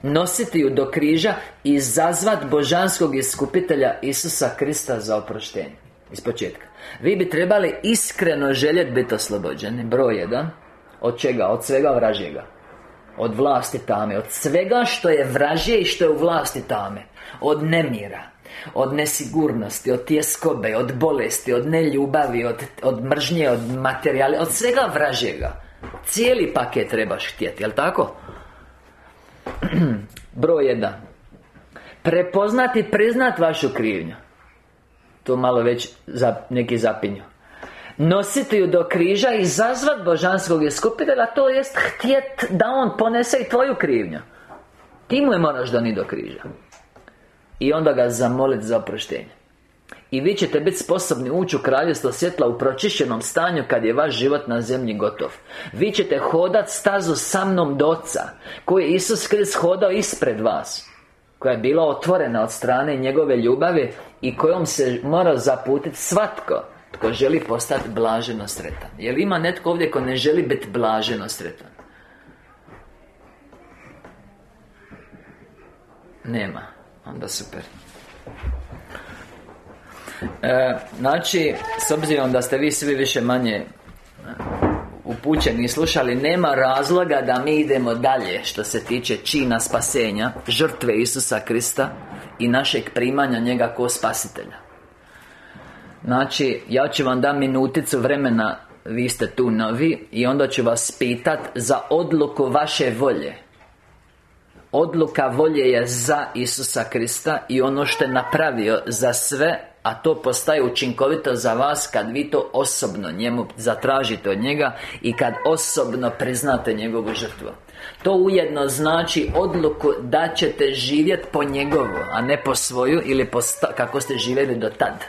Nositi ju do križa I zazvat božanskog iskupitelja Isusa Krista za oproštenje. Iz početka. Vi bi trebali iskreno željeti biti oslobođeni. Broj jedan. Od čega? Od svega vražjega Od vlasti tame. Od svega što je vražje i što je u vlasti tame. Od nemira od nesigurnosti, od tjeskobe, od bolesti, od neljubavi, od, od mržnje, od materijala, od svega vražjega Cijeli paket trebaš htjeti, jel tako? Broj jedan. Prepoznati, priznat vašu krivnju. To malo već za, neki zapinju. Nositi ju do križa i zazvat božanskog iskupitelja To jest htjet da on ponese i tvoju krivnju. Ti mu je moraš doniti do križa. I onda ga zamoliti za oproštenje i vi ćete biti sposobni ući u kraljevstvo svjetla u pročišćenom stanju kad je vaš život na zemlji gotov. Vi ćete hodat stazu sa mnom do Oca je Isus Krist hodao ispred vas Koja je bila otvorena od strane njegove ljubavi I kojom se mora zaputiti svatko Tko želi postati blaženo sretan. Jel ima netko ovdje ko ne želi biti blaženo sretan? Nema. Onda super e, Znači, s obzirom da ste vi svi više manje upućeni i slušali Nema razloga da mi idemo dalje Što se tiče čina spasenja Žrtve Isusa Krista I našeg primanja njega ko spasitelja. Znači, ja ću vam da minuticu vremena Vi ste tu novi I onda ću vas pitat Za odluku vaše volje. Odluka volje je za Isusa Krista I ono što je napravio za sve a to postaje učinkovito za vas kad vi to osobno njemu zatražite od njega I kad osobno priznate njegovu žrtvu. To ujedno znači odluku da ćete živjeti po njegovu A ne po svoju ili po kako ste živjeli do tad.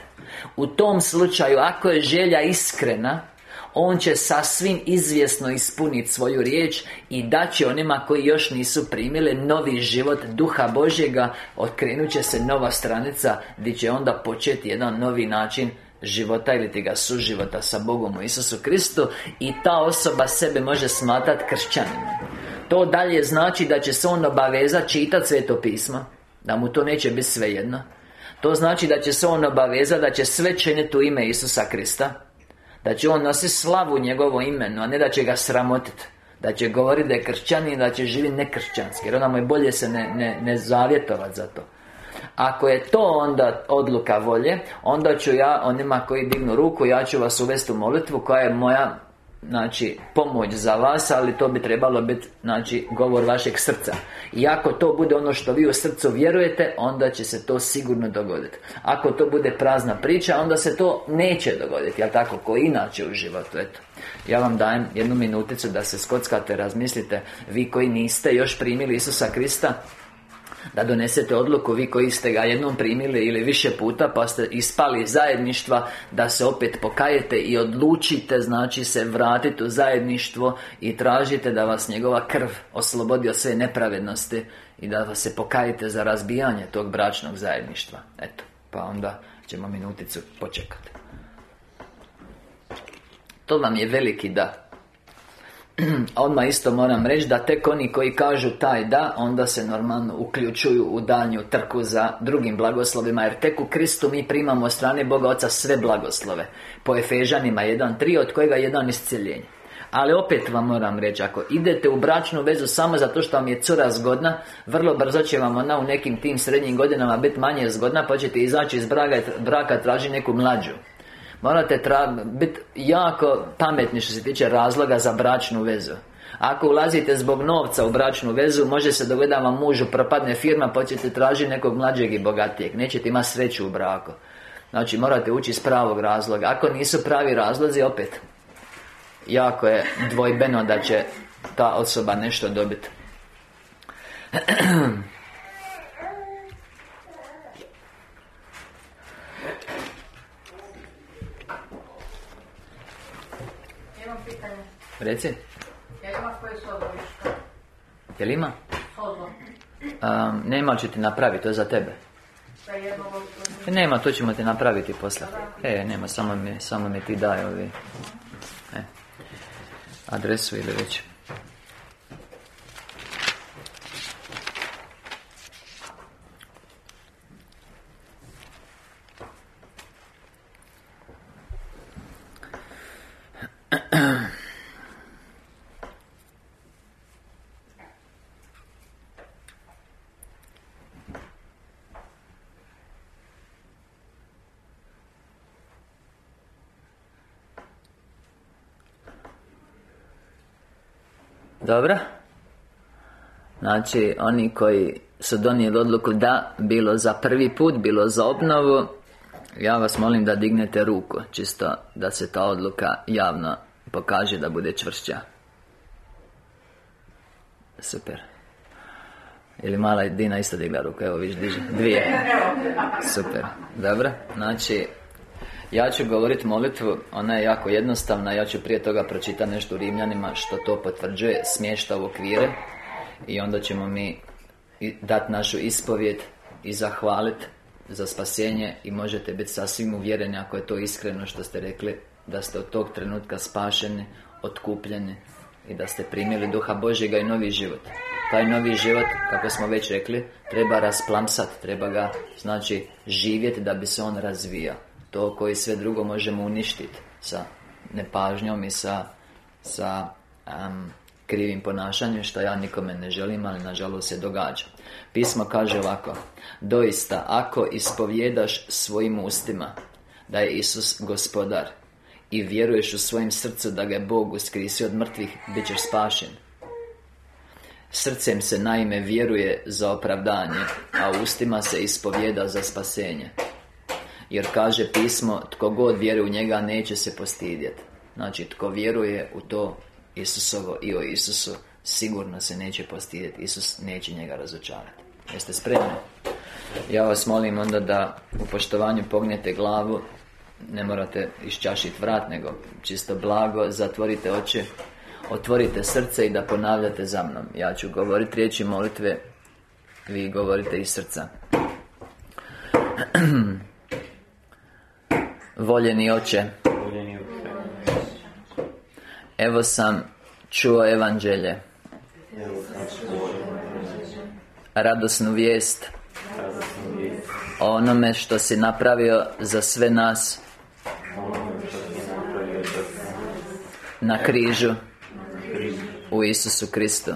U tom slučaju, ako je želja iskrena on će sasvim izvjesno ispuniti svoju riječ I daće onima koji još nisu primili novi život Duha Božjega. Otkrenut će se nova stranica Gdje će onda početi jedan novi način života ili ti ga suživota sa Bogom u Isusu Kristu I ta osoba sebe može smatrati kršćaninom To dalje znači da će se on obavezati čitati sveto pismo Da mu to neće biti svejedno. To znači da će se on obavezati da će sve činiti u ime Isusa Krista da će on nositi slavu njegovo imenu A ne da će ga sramotiti Da će govoriti da je kršćanin Da će živjeti nekršćanski Jer onda mu je bolje se ne, ne, ne zavjetovati za to. Ako je to onda odluka volje Onda ću ja, onima koji dignu ruku Ja ću vas uvesti u molitvu Koja je moja znači, pomoć za vas Ali to bi trebalo biti, znači, govor vašeg srca. I ako to bude ono što vi u srcu vjerujete Onda će se to sigurno dogoditi. Ako to bude prazna priča Onda se to neće dogoditi, jel tako, ko inače u životu, eto. Ja vam dajem jednu minuticu da se skockate, razmislite Vi koji niste još primili Isusa Krista da donesete odluku vi koji ste ga jednom primili ili više puta pa ste ispali zajedništva da se opet pokajete i odlučite znači se vratiti u zajedništvo i tražite da vas njegova krv oslobodi od sve nepravednosti i da vas se pokajete za razbijanje tog bračnog zajedništva. Eto pa onda ćemo minuticu počekati. To vam je veliki da Odmah isto moram reći da tek oni koji kažu taj da Onda se normalno uključuju u danju trku za drugim blagoslovima Jer tek u Kristu mi primamo od strane Boga Oca sve blagoslove. Po Efežanima 1.3 od kojega jedan isciljenje ali opet vam moram reći, ako idete u bračnu vezu samo zato što vam je cura zgodna Vrlo brzo će vam ona u nekim tim srednjim godinama biti manje zgodna Pa ćete izaći iz braka, braka traži neku mlađu Morate biti jako pametni što se tiče razloga za bračnu vezu. Ako ulazite zbog novca u bračnu vezu Može se dogoditi da vam mužu propadne firma Pa ćete tražiti nekog mlađeg i bogatijeg. Nećete imati sreću u braku. Znači morate ući iz pravog razloga. Ako nisu pravi razlozi opet Jako je dvojbeno da će ta osoba nešto dobiti Reci. Ja ima koje sozo Jel ima? Um, nema će ti napraviti, to je za tebe. E, nema, to ćemo ti napraviti posle. E, nema, samo mi, samo mi ti daj ovi. E. Adresu ili već. Dobro? Znači, oni koji su donijeli odluku da Bilo za prvi put, bilo za obnovu Ja vas molim da dignete ruku Čisto da se ta odluka javno pokaže da bude čvršća. Super. Ili mala Dina isto digla ruku, evo viš diže, dvije. Super, dobro, znači ja ću govoriti molitvu, ona je jako jednostavna Ja ću prije toga pročitati nešto u Rimljanima Što to potvrđuje, smješta u okvire I onda ćemo mi dati našu ispovjed I zahvaliti za spasenje I možete biti sasvim uvjereni Ako je to iskreno što ste rekli Da ste od tog trenutka spašeni Otkupljeni I da ste primili duha Božjega i novi život. Taj novi život, kako smo već rekli Treba rasplamsati Treba ga, znači, živjeti da bi se on razvijao to koji sve drugo možemo uništiti sa nepažnjom i sa sa krivim ponašanjem što ja nikome ne želim, ali nažalost se događa. Pismo kaže ovako Doista, ako ispovjedaš svojim ustima da je Isus gospodar i vjeruješ u svojim srcu da ga je Bog uskrisio od mrtvih, bit ćeš spašen. Srcem se naime vjeruje za opravdanje, a ustima se ispovjeda za spasenje. Jer kaže pismo, tko god vjeruje u njega neće se postidjeti. Znači, tko vjeruje u to Isusovo i o Isusu, sigurno se neće postidjeti. Isus neće njega razočarati. Jeste spremni? Ja vas molim onda da u poštovanju pognete glavu Ne morate iščašiti vrat, nego čisto blago Zatvorite oči Otvorite srce i da ponavljate za mnom Ja ću govoriti riječi molitve Vi govorite iz srca Voljeni oče. Evo sam čuo evanđelje. Radosnu vijest O onome što si napravio za sve nas Na križu U Isusu Kristu.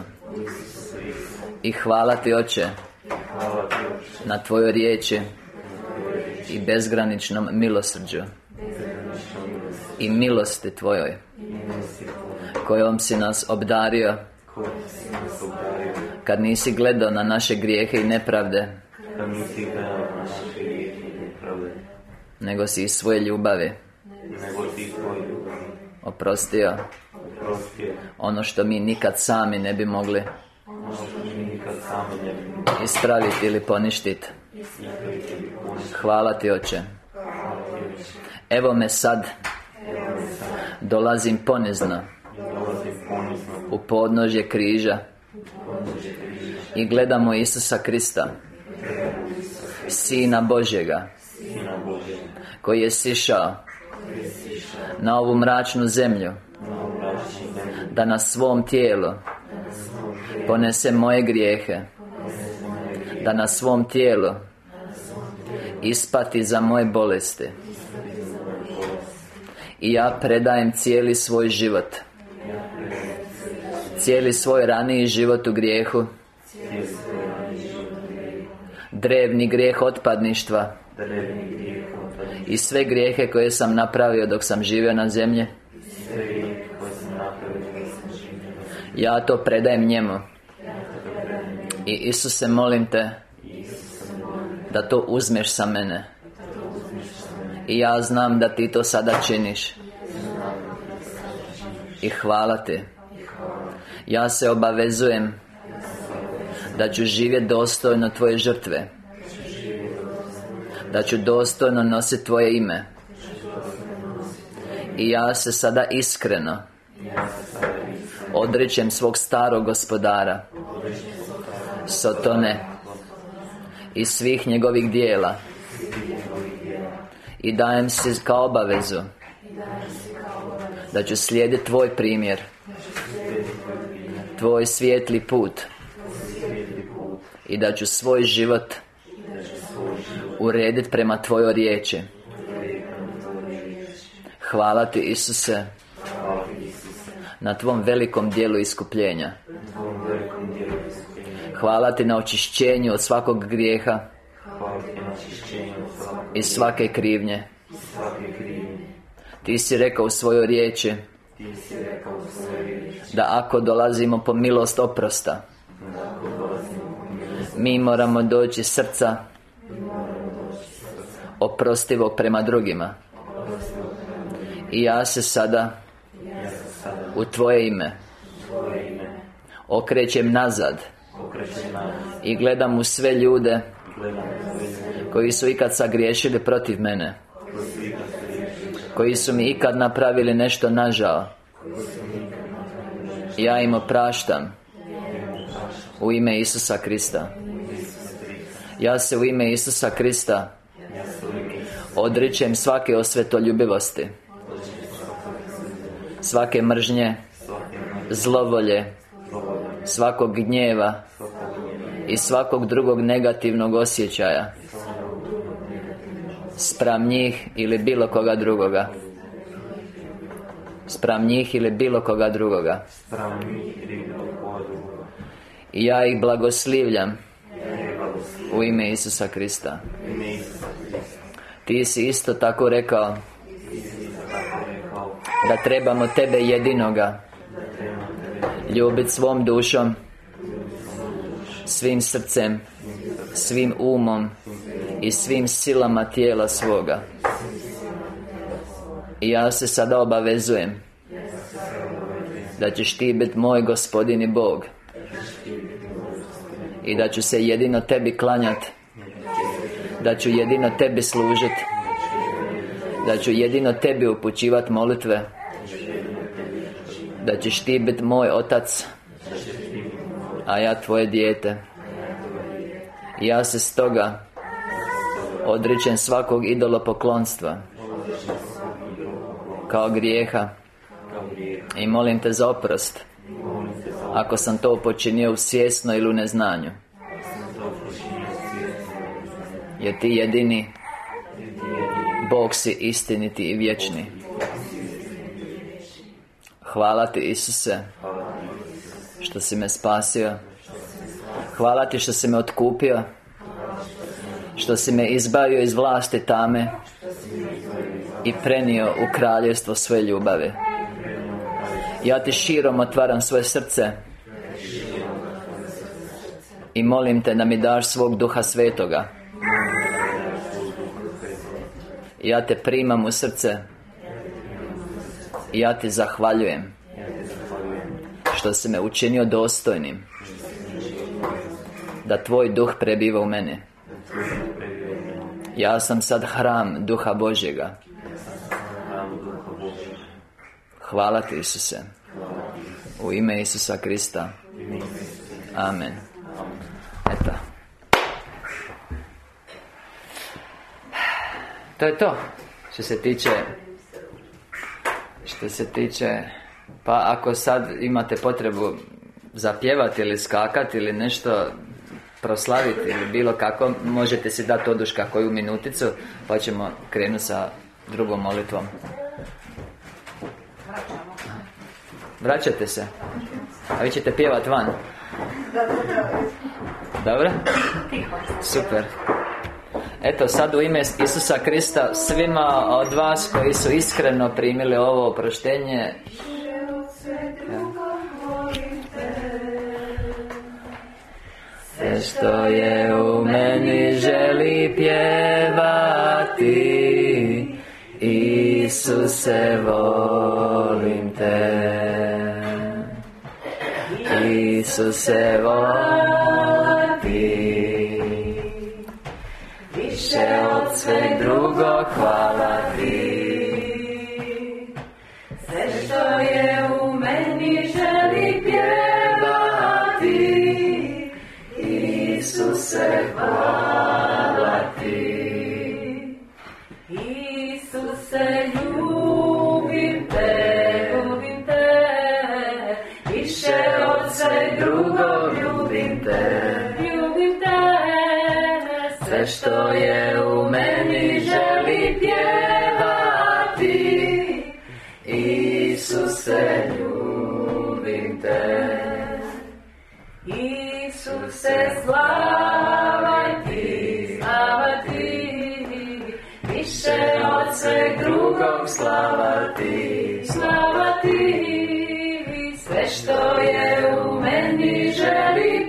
I hvala ti oče Na tvojoj riječi I bezgraničnom milosrđu. I milosti tvojoj Kojom si nas obdario. Kad nisi gledao na naše grijehe i nepravde Nego si iz svoje ljubavi Oprostio Ono što mi nikad sami ne bi mogli Ispraviti ili poništiti Hvala ti oče. Evo me sad. Dolazim ponizno. U podnožje križa. I gledamo Isusa Krista Sina Božjega Koji je sišao Na ovu mračnu zemlju Da na svom tijelu Ponese moje grijehe Da na svom tijelu Ispati za moje bolesti. I ja predajem cijeli svoj život. Cijeli svoj raniji život u grijehu. Drevni grijeh otpadništva. I sve grijehe koje sam napravio dok sam živio na zemlji. Ja to predajem njemu. I Isuse molim te Da to uzmeš sa mene. I ja znam da ti to sada činiš. I hvala ti. Ja se obavezujem Da ću živjeti dostojno Tvoje žrtve. Da ću dostojno nositi Tvoje ime. I ja se sada iskreno Odričem svog starog gospodara. Sotone I svih njegovih dijela. I dajem se kao obavezu Da ću slijediti Tvoj primjer Tvoj svijetli put I da ću svoj život Urediti prema Tvojoj riječi. Hvala Ti Isuse Na Tvom velikom dijelu iskupljenja Hvala Ti na očišćenju od svakog grijeha. I svake krivnje. Ti si rekao u svojoj riječi Da ako dolazimo po milost oprosta Mi moramo doći srca Oprostivog prema drugima. I ja se sada U Tvoje ime Okrećem nazad I gledam u sve ljude Koji su ikad sagriješili protiv mene. Koji su mi ikad napravili nešto nažao Ja im opraštam U ime Isusa Krista. Ja se u ime Isusa Krista Odričem svake osvetoljubivosti Svake mržnje. Zlovolje Svakog gnjeva I svakog drugog negativnog osjećaja Spram njih ili bilo koga drugoga Spram njih ili bilo koga drugoga. I ja ih blagoslivljam u ime Isusa Krista. Ti si isto tako rekao Da trebamo Tebe jedinoga Ljubit svom dušom Svim srcem Svim umom I svim silama tijela svoga. I ja se sada obavezujem Da ćeš ti biti moj gospodin i Bog I da ću se jedino tebi klanjat Da ću jedino tebi služit Da ću jedino tebi upućivat molitve Da ćeš ti biti moj otac A ja tvoje dijete ja se stoga Odričem svakog idolopoklonstva Kao grijeha kao grijeh. I molim te za oprost Ako sam to počinio u svjesno ili u neznanju Jer ti jedini Bog si istiniti i vječni Hvala ti Isuse Što si me spasio. Hvala ti što si me otkupio Što si me izbavio iz vlasti tame I prenio u kraljevstvo svoje ljubave Ja ti širom otvaram svoje srce I molim te da mi daš svog duha svetoga. Ja te primam u srce ja ti zahvaljujem. Što si me učinio dostojnim. Da tvoj duh prebiva u mene Ja sam sad hram duha Božjega. Hvala ti Isuse. U ime Isusa Krista. Amen. Eto. To je to. Što se tiče Što se tiče Pa ako sad imate potrebu Zapjevati ili skakati ili nešto Proslaviti ili bilo kako Možete si dati oduška koju minuticu Pa ćemo krenuti sa drugom molitvom. Vraćate se. A vi ćete pjevat van. Dobro? Super Eto sad u ime Isusa Krista Svima od vas koji su iskreno primili ovo oproštenje. Sve što je u meni želi pjevati Isuse volim te. Isuse volim Sveg drugog hvala ti. Sve što je u meni želi pjevati Isuse hvala ti. Isuse ljubim te, ljubim te. Više od sveg drugog ljubim te, ljubim te. Sve što je u pjevati. Isuse ljubim te. Isuse slava ti, slava ti. Više od sveg drugog slava ti. Slava ti. Sve što je u meni želi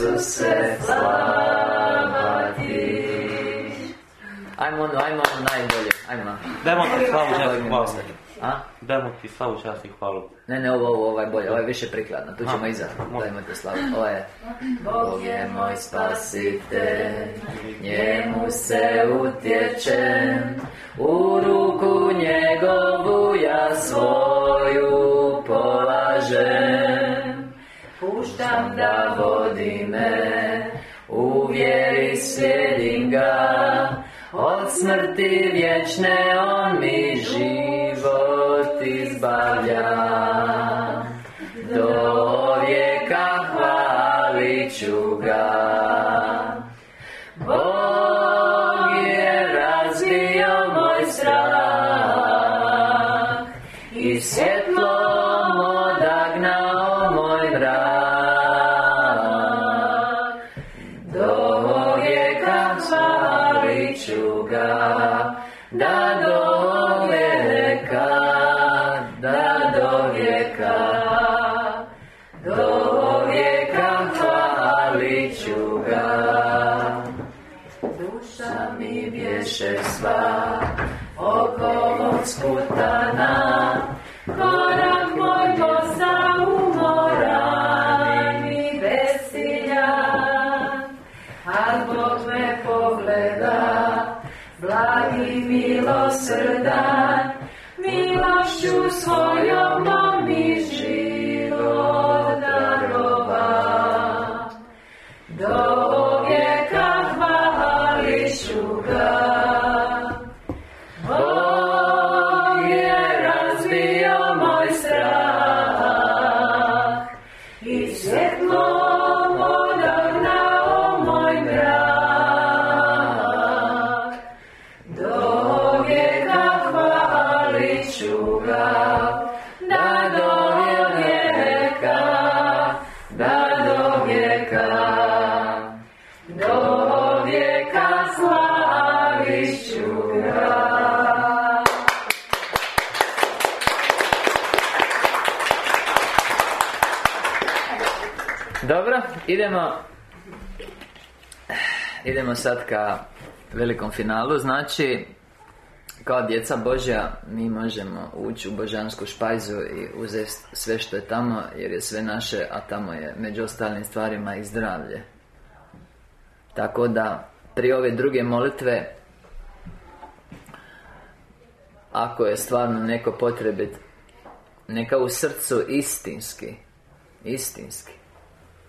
Isuse slava ti Ajmo ono, ajmo ono najbolje, ajmo Dajmo ti slavu, čast i hvalu. A? Dajmo ti slavu, čast i hvalu. Ne, ne, ovo, ovo, ovo je bolje, ovo je više prikladno, tu ćemo iza, dajmo te slavu, ovo je Bog je moj spasitelj, njemu se utječem, u ruku njegovu ja svoju polažem. Puštam da vodi me, u vjeri slijedim ga, od smrti vječne on mi život izbavlja. miłosierda, miłością swoją idemo Idemo sad ka velikom finalu, znači kao djeca Božja mi možemo ući u božansku špajzu i uzeti sve što je tamo jer je sve naše, a tamo je među ostalim stvarima i zdravlje. Tako da prije ove druge molitve ako je stvarno neko potrebit neka u srcu istinski istinski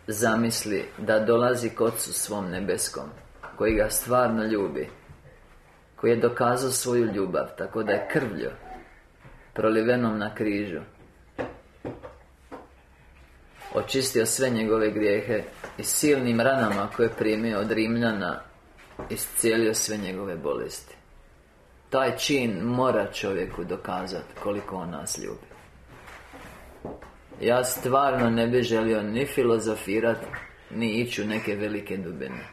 zamisli da dolazi k Otcu svom nebeskom koji ga stvarno ljubi koji je dokazao svoju ljubav tako da je krvlju prolivenom na križu. Očistio sve njegove grijehe i silnim ranama koje je primio od Rimljana iscijelio sve njegove bolesti. Taj čin mora čovjeku dokazati koliko on nas ljubi ja stvarno ne bi želio ni filozofirati Ni ići u neke velike dubine.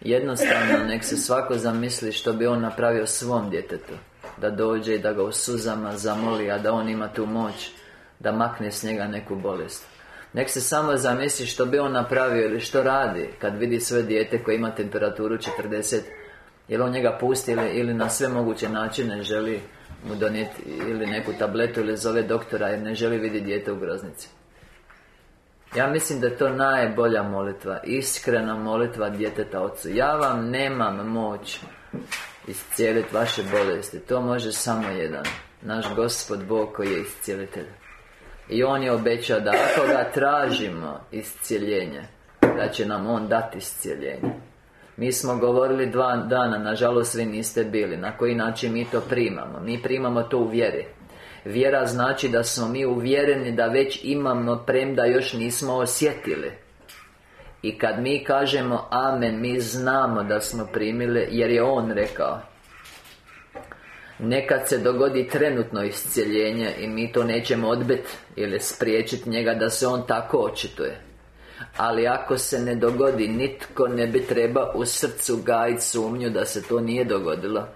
Jednostavno, nek se svako zamisli što bi on napravio svom djetetu. Da dođe i da ga u suzama zamoli A da on ima tu moć Da makne s njega neku bolest. Nek se samo zamisli što bi on napravio ili što radi Kad vidi svoje dijete koje ima temperaturu 40 Jel on njega pusti ili na sve moguće načine želi mu donijeti ili neku tabletu ili zove doktora jer ne želi vidjeti dijete u groznici. Ja mislim da je to najbolja molitva Iskrena molitva djeteta ocu. Ja vam nemam moć Iscijeliti vaše bolesti. To može samo jedan. Naš gospod Bog koji je iscijelitelj. I On je obećao da ako ga tražimo iscijeljenje Da će nam On dati iscijeljenje mi smo govorili dva dana, nažalost vi niste bili. Na koji način mi to primamo? Mi primamo to u vjeri. Vjera znači da smo mi uvjereni da već imamo premda još nismo osjetili. I kad mi kažemo Amen, mi znamo da smo primili jer je On rekao. Nekad se dogodi trenutno iscjeljenje i mi to nećemo odbiti ili spriječiti njega da se On tako očituje ali ako se ne dogodi, nitko ne bi trebao u srcu gajiti sumnju da se to nije dogodilo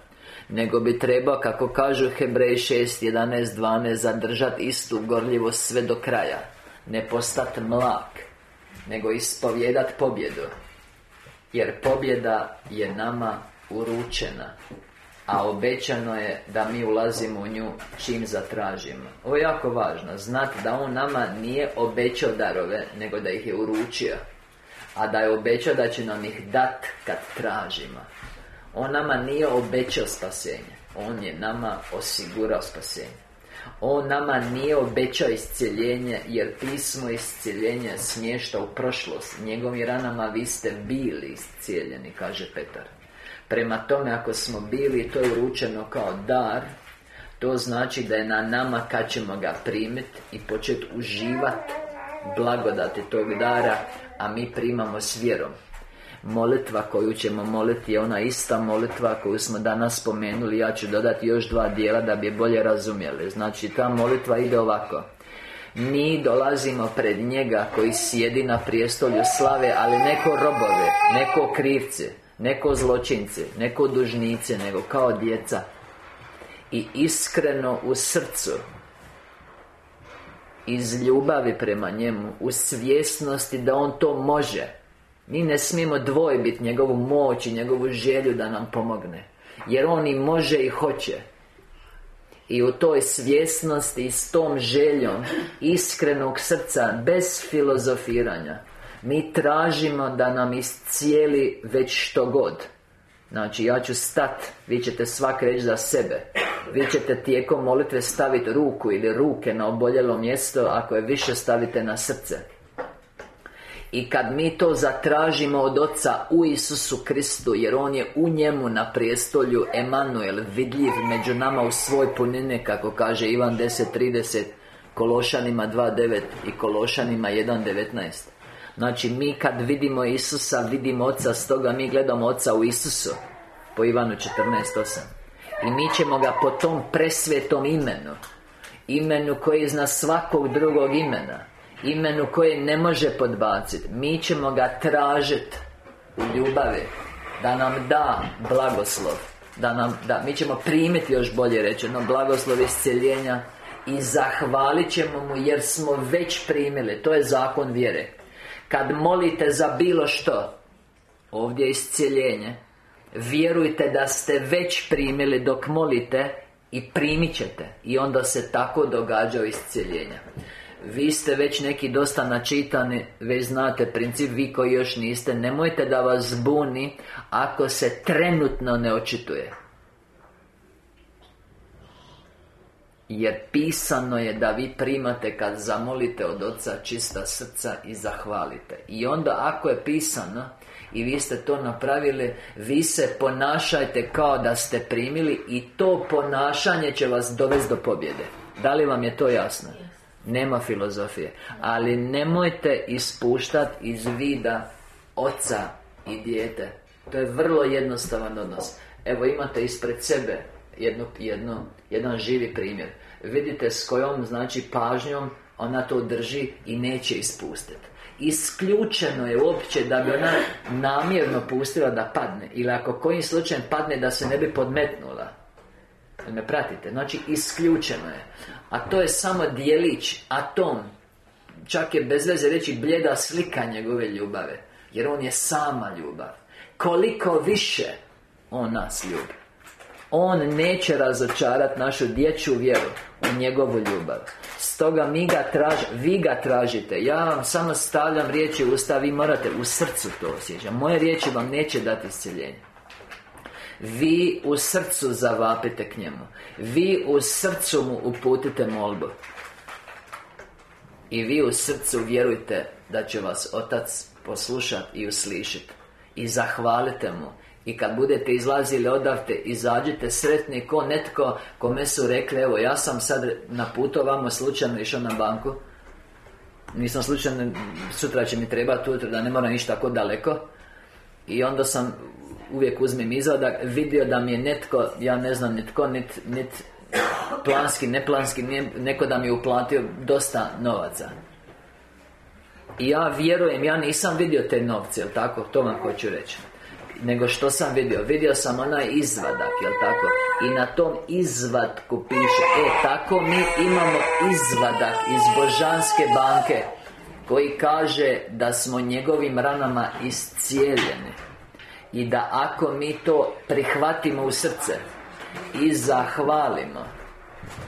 nego bi trebao, kako kažu Hebrej 6, 11, 12 Zadržati istu gorljivost sve do kraja. Ne postati mlak Nego ispovjedat pobjedu. Jer pobjeda je nama uručena a obećano je da mi ulazimo u nju čim zatražimo. Ovo je jako važno Znati da On nama nije obećao darove Nego da ih je uručio A da je obećao da će nam ih dat kad tražimo. On nama nije obećao spasenje On je nama osigurao spasenje. On nama nije obećao iscjeljenje Jer pismo iscjeljenje smješta u prošlost. Njegovim ranama vi ste bili iscijeljeni Kaže Petar Prema tome, ako smo bili to je uručeno kao dar To znači da je na nama kad ćemo ga primiti I početi uživati blagodati tog dara A mi primamo s vjerom. Molitva koju ćemo moliti je ona ista molitva koju smo danas spomenuli. Ja ću dodati još dva dijela da bi je bolje razumjeli. Znači ta molitva ide ovako. Mi dolazimo pred njega koji sjedi na prijestolju slave Ali neko robove, neko krivce Neko zločince, neko dužnice Nego kao djeca. I iskreno u srcu iz ljubavi prema njemu U svjesnosti da on to može. Mi ne smijemo dvojbiti njegovu moć i njegovu želju da nam pomogne Jer on i može i hoće. I u toj svjesnosti i s tom željom Iskrenog srca Bez filozofiranja Mi tražimo da nam iscijeli već što god. Znači, ja ću stat Vi ćete svak reći za sebe. Vi ćete tijekom molitve staviti ruku ili ruke na oboljelo mjesto Ako je više stavite na srce. I kad mi to zatražimo od Oca u Isusu Kristu Jer On je u njemu na prijestolju Emanuel Vidljiv među nama u svoj punine Kako kaže Ivan 10.30 Kološanima 2.9 i Kološanima 1.19 Znači mi kad vidimo Isusa Vidimo Oca Stoga mi gledamo Oca u Isusu Po Ivanu 14.8 I mi ćemo ga po tom presvetom imenu Imenu koji iznad svakog drugog imena Imenu koje ne može podbaciti Mi ćemo ga tražiti U ljubavi Da nam da blagoslov Da nam da Mi ćemo primiti još bolje rečeno Blagoslov isceljenja I zahvalit ćemo mu jer smo već primili To je zakon vjere Kad molite za bilo što Ovdje je iscijeljenje Vjerujte da ste već primili dok molite I primit ćete. I onda se tako događa iscijeljenja vi ste već neki dosta načitani Već znate princip Vi koji još niste Nemojte da vas zbuni Ako se trenutno ne očituje Jer pisano je da vi primate kad zamolite od Oca čista srca i zahvalite. I onda ako je pisano i vi ste to napravili Vi se ponašajte kao da ste primili I to ponašanje će vas dovesti do pobjede. Da li vam je to jasno? Nema filozofije. Ali nemojte ispuštati iz vida Oca i dijete. To je vrlo jednostavan odnos. Evo imate ispred sebe jedno, jedno, jedan živi primjer. Vidite s kojom, znači, pažnjom Ona to drži i neće ispustiti Isključeno je uopće da bi ona namjerno pustila da padne Ili ako kojim slučajem padne da se ne bi podmetnula. Me pratite? Znači, isključeno je. A to je samo dijelić, atom. Čak je bez veze reći bljeda slika njegove ljubave Jer on je sama ljubav. Koliko više On nas ljubi On neće razočarati našu dječju vjeru U njegovu ljubav. Stoga mi ga tražimo Vi ga tražite. Ja vam samo stavljam riječi u usta Vi morate u srcu to osjećati Moje riječi vam neće dati isceljenje vi u srcu zavapite k njemu. Vi u srcu mu uputite molbu. I vi u srcu vjerujte da će vas Otac poslušati i uslišiti I zahvalite mu i kad budete izlazili odavte Izađite sretni ko netko Kome su rekli Evo ja sam sad na putu vamo slučajno išao na banku. Nisam slučajno Sutra će mi trebati ujutro da ne moram ići tako daleko. I onda sam uvijek uzmem izvadak. Vidio da mi je netko Ja ne znam netko nit, nit Planski, neplanski Neko da mi je uplatio dosta novaca. I ja vjerujem Ja nisam vidio te novce, jel tako? To vam hoću reći nego što sam vidio. Vidio sam onaj izvadak, jel tako? I na tom izvatku piše E, tako mi imamo izvadak iz Božanske banke Koji kaže da smo njegovim ranama iscijeljeni I da ako mi to prihvatimo u srce I zahvalimo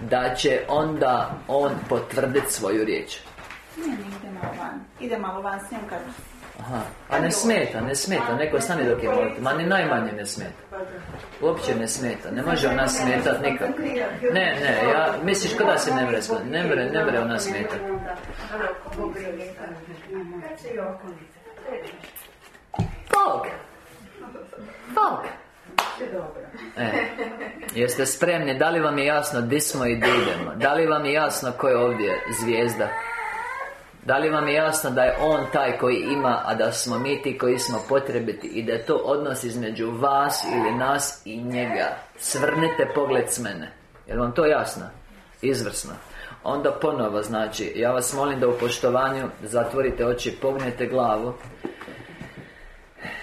Da će onda On potvrditi svoju riječ. Ne, ne, ide malo van. Ide malo van s njom kad Aha, a ne smeta, ne smeta, neko stane dok je molite, ma ni najmanje ne smeta. Uopće ne smeta, ne može ona smetat nikako Ne, ne, ja, misliš kada se ne mre ne mre, ne mre ona smetat. Bog Bog E, jeste spremni, da li vam je jasno di smo i di idemo? Da li vam je jasno ko je ovdje zvijezda da li vam je jasno da je On taj koji ima, a da smo mi ti koji smo potrebiti I da je to odnos između vas ili nas i njega? Svrnite pogled s mene. Jel vam to jasno? Izvrsno. Onda ponovo, znači, ja vas molim da u poštovanju zatvorite oči, pognete glavu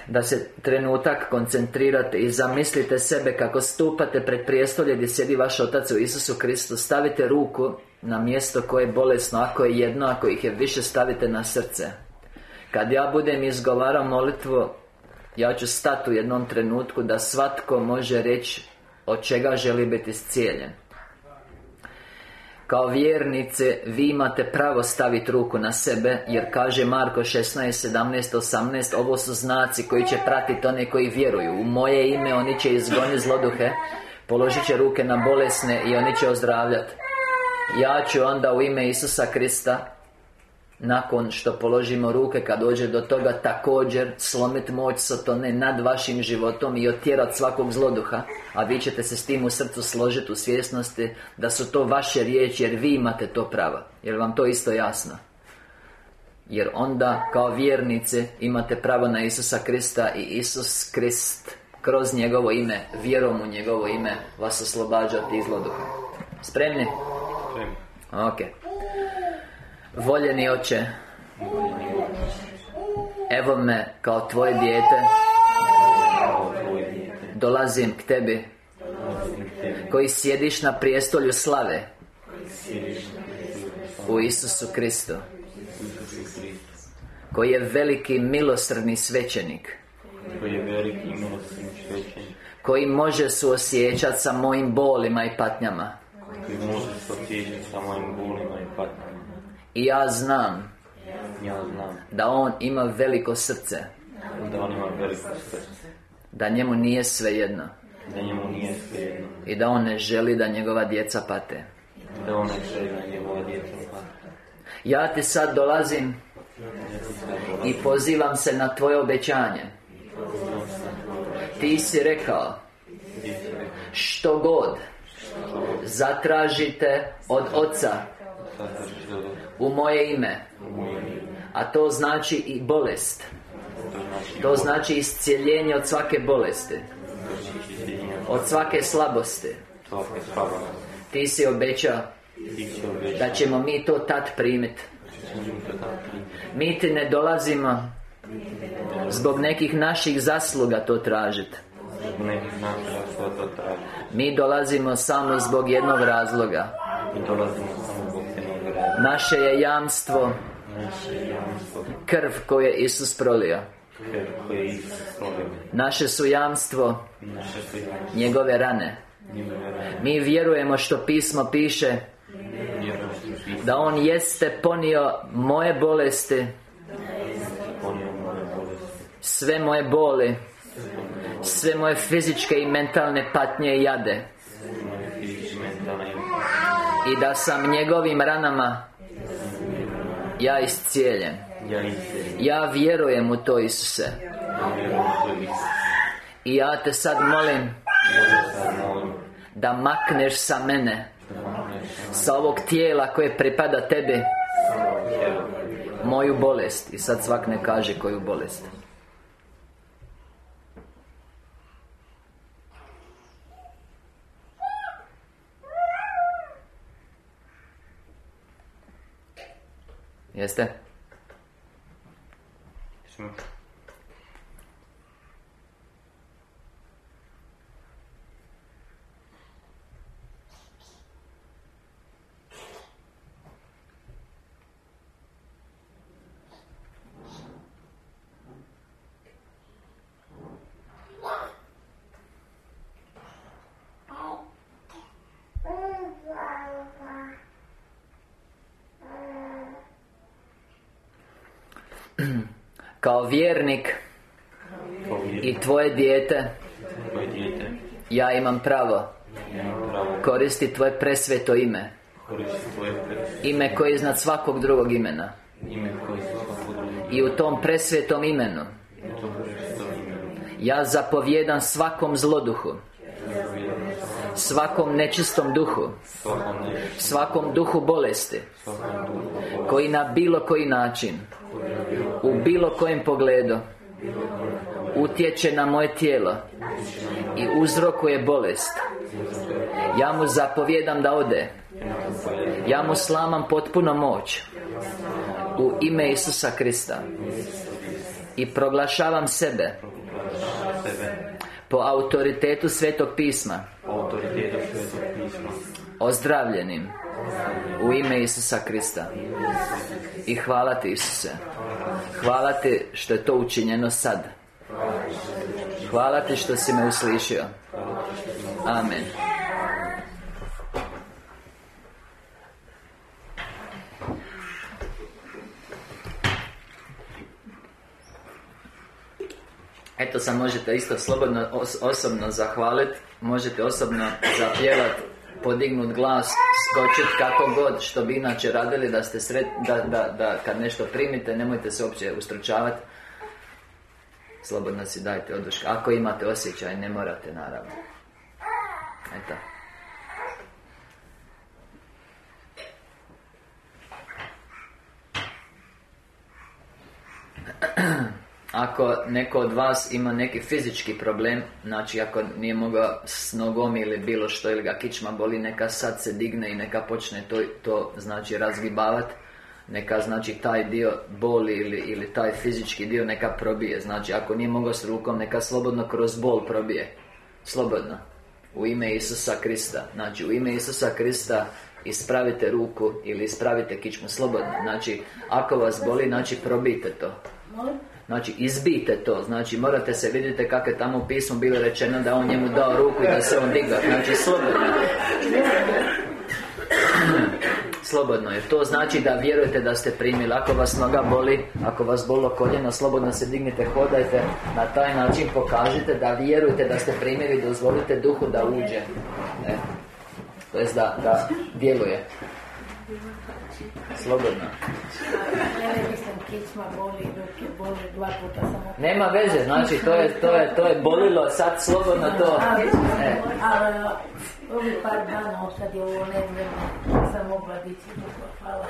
da se trenutak koncentrirate i zamislite sebe kako stupate pred prijestolje gdje sjedi vaš Otac u Isusu Kristu. Stavite ruku na mjesto koje je bolesno Ako je jedno, ako ih je više stavite na srce. Kad ja budem izgovarao molitvu Ja ću stati u jednom trenutku da svatko može reći Od čega želi biti iscijeljen. Kao vjernice, vi imate pravo staviti ruku na sebe Jer kaže Marko 16, 17, 18 Ovo su znaci koji će pratiti one koji vjeruju. U moje ime oni će izgoniti zloduhe Položit će ruke na bolesne i oni će ozdravljati Ja ću onda u ime Isusa Krista nakon što položimo ruke kad dođe do toga također slomiti moć Sotone nad vašim životom i otjerati svakog zloduha a vi ćete se s tim u srcu složiti u svjesnosti da su to vaše riječi jer vi imate to pravo. Jer vam to isto jasno? Jer onda kao vjernice imate pravo na Isusa Krista i Isus Krist kroz njegovo ime, vjerom u njegovo ime vas oslobađa od zloduha. Spremni? Ok. Voljeni oče. Evo me kao tvoje dijete. Dolazim k tebi. Koji sjediš na prijestolju slave. U Isusu Kristu. Koji je veliki milosrdni svećenik. Koji je veliki i svećenik, Koji može suosjećati sa mojim bolima i patnjama može se osjećati sa mojim bolima i patnjama. I ja znam Ja znam. Da On ima veliko srce. Da on ima veliko srce, Da njemu nije svejedno da njemu nije svejedno, I da On ne želi da njegova djeca pate. Da on ne želi da njegova djeca pate. Ja ti sad dolazim I pozivam se na tvoje obećanje. Ti si rekao, Što god Zatražite od Oca U moje ime. A to znači i bolest To znači iscijeljenje od svake bolesti Od svake slabosti. Ti si obećao Da ćemo mi to tad primiti. Mi ti ne dolazimo Zbog nekih naših zasluga to tražiti To traži. Mi dolazimo samo zbog jednog razloga Mi dolazimo samo zbog jednog rada. Naše je jamstvo Naše jamstvo, Krv koju je Isus prolio krv koje je Isus prolio. Naše su jamstvo Naše su jamstvo, Njegove rane njegove rane. Mi vjerujemo što pismo piše Da On jeste ponio moje bolesti ponio moje bolesti. Sve moje boli Sve moje fizičke i mentalne patnje jade i da sam njegovim ranama Ja iscijeljen ja vjerujem u to Isuse. I ja te sad molim Da makneš sa mene Sa ovog tijela koje pripada tebi. Moju bolest I sad svak ne kaže koju bolest Jeste? Jesmo? Kao vjernik i tvoje dijete. Ja imam pravo koristiti tvoje presveto ime. Ime koje je iznad svakog drugog imena. I u tom presvetom imenu. Ja zapovjedam svakom zloduhu Svakom nečistom duhu Svakom duhu bolesti Koji na bilo koji način U bilo kojem pogledu. Utječe na moje tijelo I uzrokuje bolest. Ja mu zapovjedam da ode. Ja mu slamam potpuno moć U ime Isusa Krista I proglašavam sebe Po autoritetu Svetog pisma Ozdravljenim U ime Isusa Krista. I hvala ti Isuse Hvala ti što je to učinjeno sad. Hvala ti što si me uslišio. Amen. Eto sad možete isto slobodno os- osobno zahvaliti Možete osobno zapjevat Podignut glas Skočit kako god Što bi inače radili da ste sret, da, da, da kad nešto primite Nemojte se uopće ustručavati Slobodno si dajte oduška. Ako imate osjećaj ne morate naravno. Eto Ako neko od vas ima neki fizički problem Znači ako nije mogao s nogom ili bilo što Ili ga kičma boli Neka sad se digne i neka počne to, to znači razgibavat. Neka znači taj dio boli ili, ili taj fizički dio neka probije. Znači ako nije mogao s rukom Neka slobodno kroz bol probije. Slobodno. U ime Isusa Krista. Znači u ime Isusa Krista Ispravite ruku ili ispravite kičmu. Slobodno. Znači ako vas boli Znači probijte to Znači, izbijte to, znači morate se, vidite kako je tamo u pismu bilo rečeno da on njemu dao ruku i da se on digao, znači slobodno. Slobodno, jer to znači da vjerujete da ste primili. Ako vas noga boli, ako vas bolo koljeno Slobodno se dignite, hodajte. Na taj način pokažite da vjerujete da ste primili Dozvolite duhu da uđe. E. To jest da, da djeluje Slobodno sam. Nema veze, znači to je, to je, to je bolilo Sad slobodno to e. Ali ovih par dana osad je ovo nevjerno, nisam mogla dići dugo, hvala.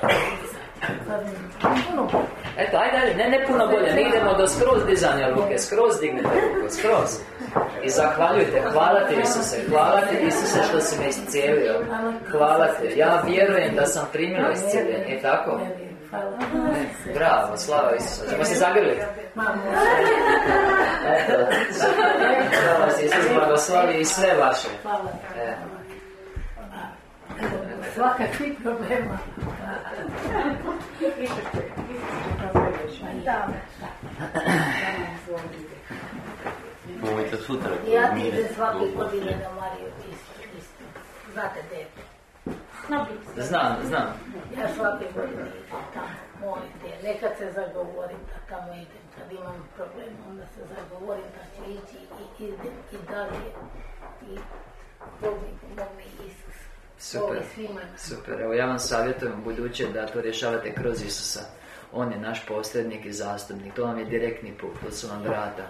Sad mi puno bolje. Eto, ajde, ajde, ne, ne puno bolje, mi idemo do skroz dizanja ruke, skroz dignite ruku, skroz. I zahvaljujte, hvala ti Isuse, hvala ti Isuse što si me iscijelio. Hvala ti, ja vjerujem da sam primio iscijeljenje, i tako? Hvala. E, Bravo, slava Isusa. Ćemo se zagrliti? Mamo, Eto, hvala ti Isus, blagoslovi i sve vaše. hvala. E, Svakakvih problema. Da. Možete sutra Ja ti idem svake dugo. godine na Mariju isto, isto. Znate gdje je to? Znam, znam. Ja svake godine idem tamo, molite. Nekad se zagovorim da tamo idem. Kad imam problem, onda se zagovorim da ću ići i idem i dalje. I Bog mi pomogne Isus. Super, super. Evo ja vam savjetujem buduće da to rješavate kroz Isusa. On je naš posrednik i zastupnik. To vam je direktni put, to su vam vrata.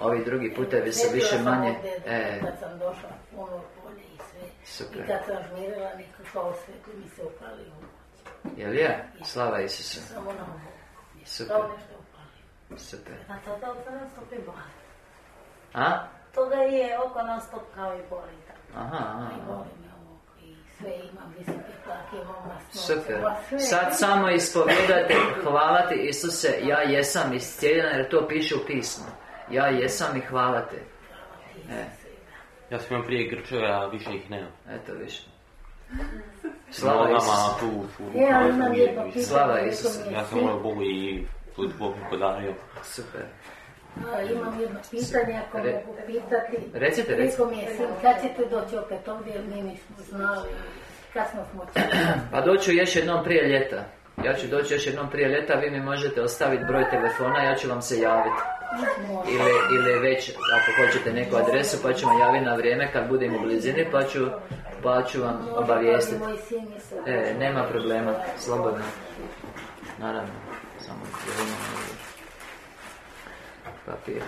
Ovi drugi putevi su više manje... da E, Kad sam došla, ono polje i sve. Super. I kad sam žmirila, neko kao sve mi se upali u jel je? Slava Isusu. Samo na ovo. Super, super. A tada od nas stop i boli. A? Toga je oko non stop kao i boli. Aha, aha. I ovo. I sve imam visoke tlake, imam. Super. sve. Sad samo ispovijedajte, hvala ti Isuse, ja jesam iscijeljena jer to piše u pismu. Ja jesam i hvala te. E, Ja sam imao prije grčeve, a više ih nema. eto više. Slava Isusu. tu Ja imam i- pitanje. Slava je Ja sam molio Bogu i tu Bog mi podario. Super. A, imam jedno pitanje, ako Re- mogu pitati. Recite, recite. Rekao mi je sin, kad ćete doći opet ovdje, jer mi nismo znali. Kasno smo. Pa doću još jednom prije ljeta. Ja ću doći još jednom prije ljeta, vi mi možete ostaviti broj telefona, ja ću vam se javiti. Ili, ili već, ako hoćete neku adresu, pa vam javiti na vrijeme kad budem u blizini, pa ću, pa ću vam obavijestiti. E, nema problema, slobodno. Naravno, samo papir.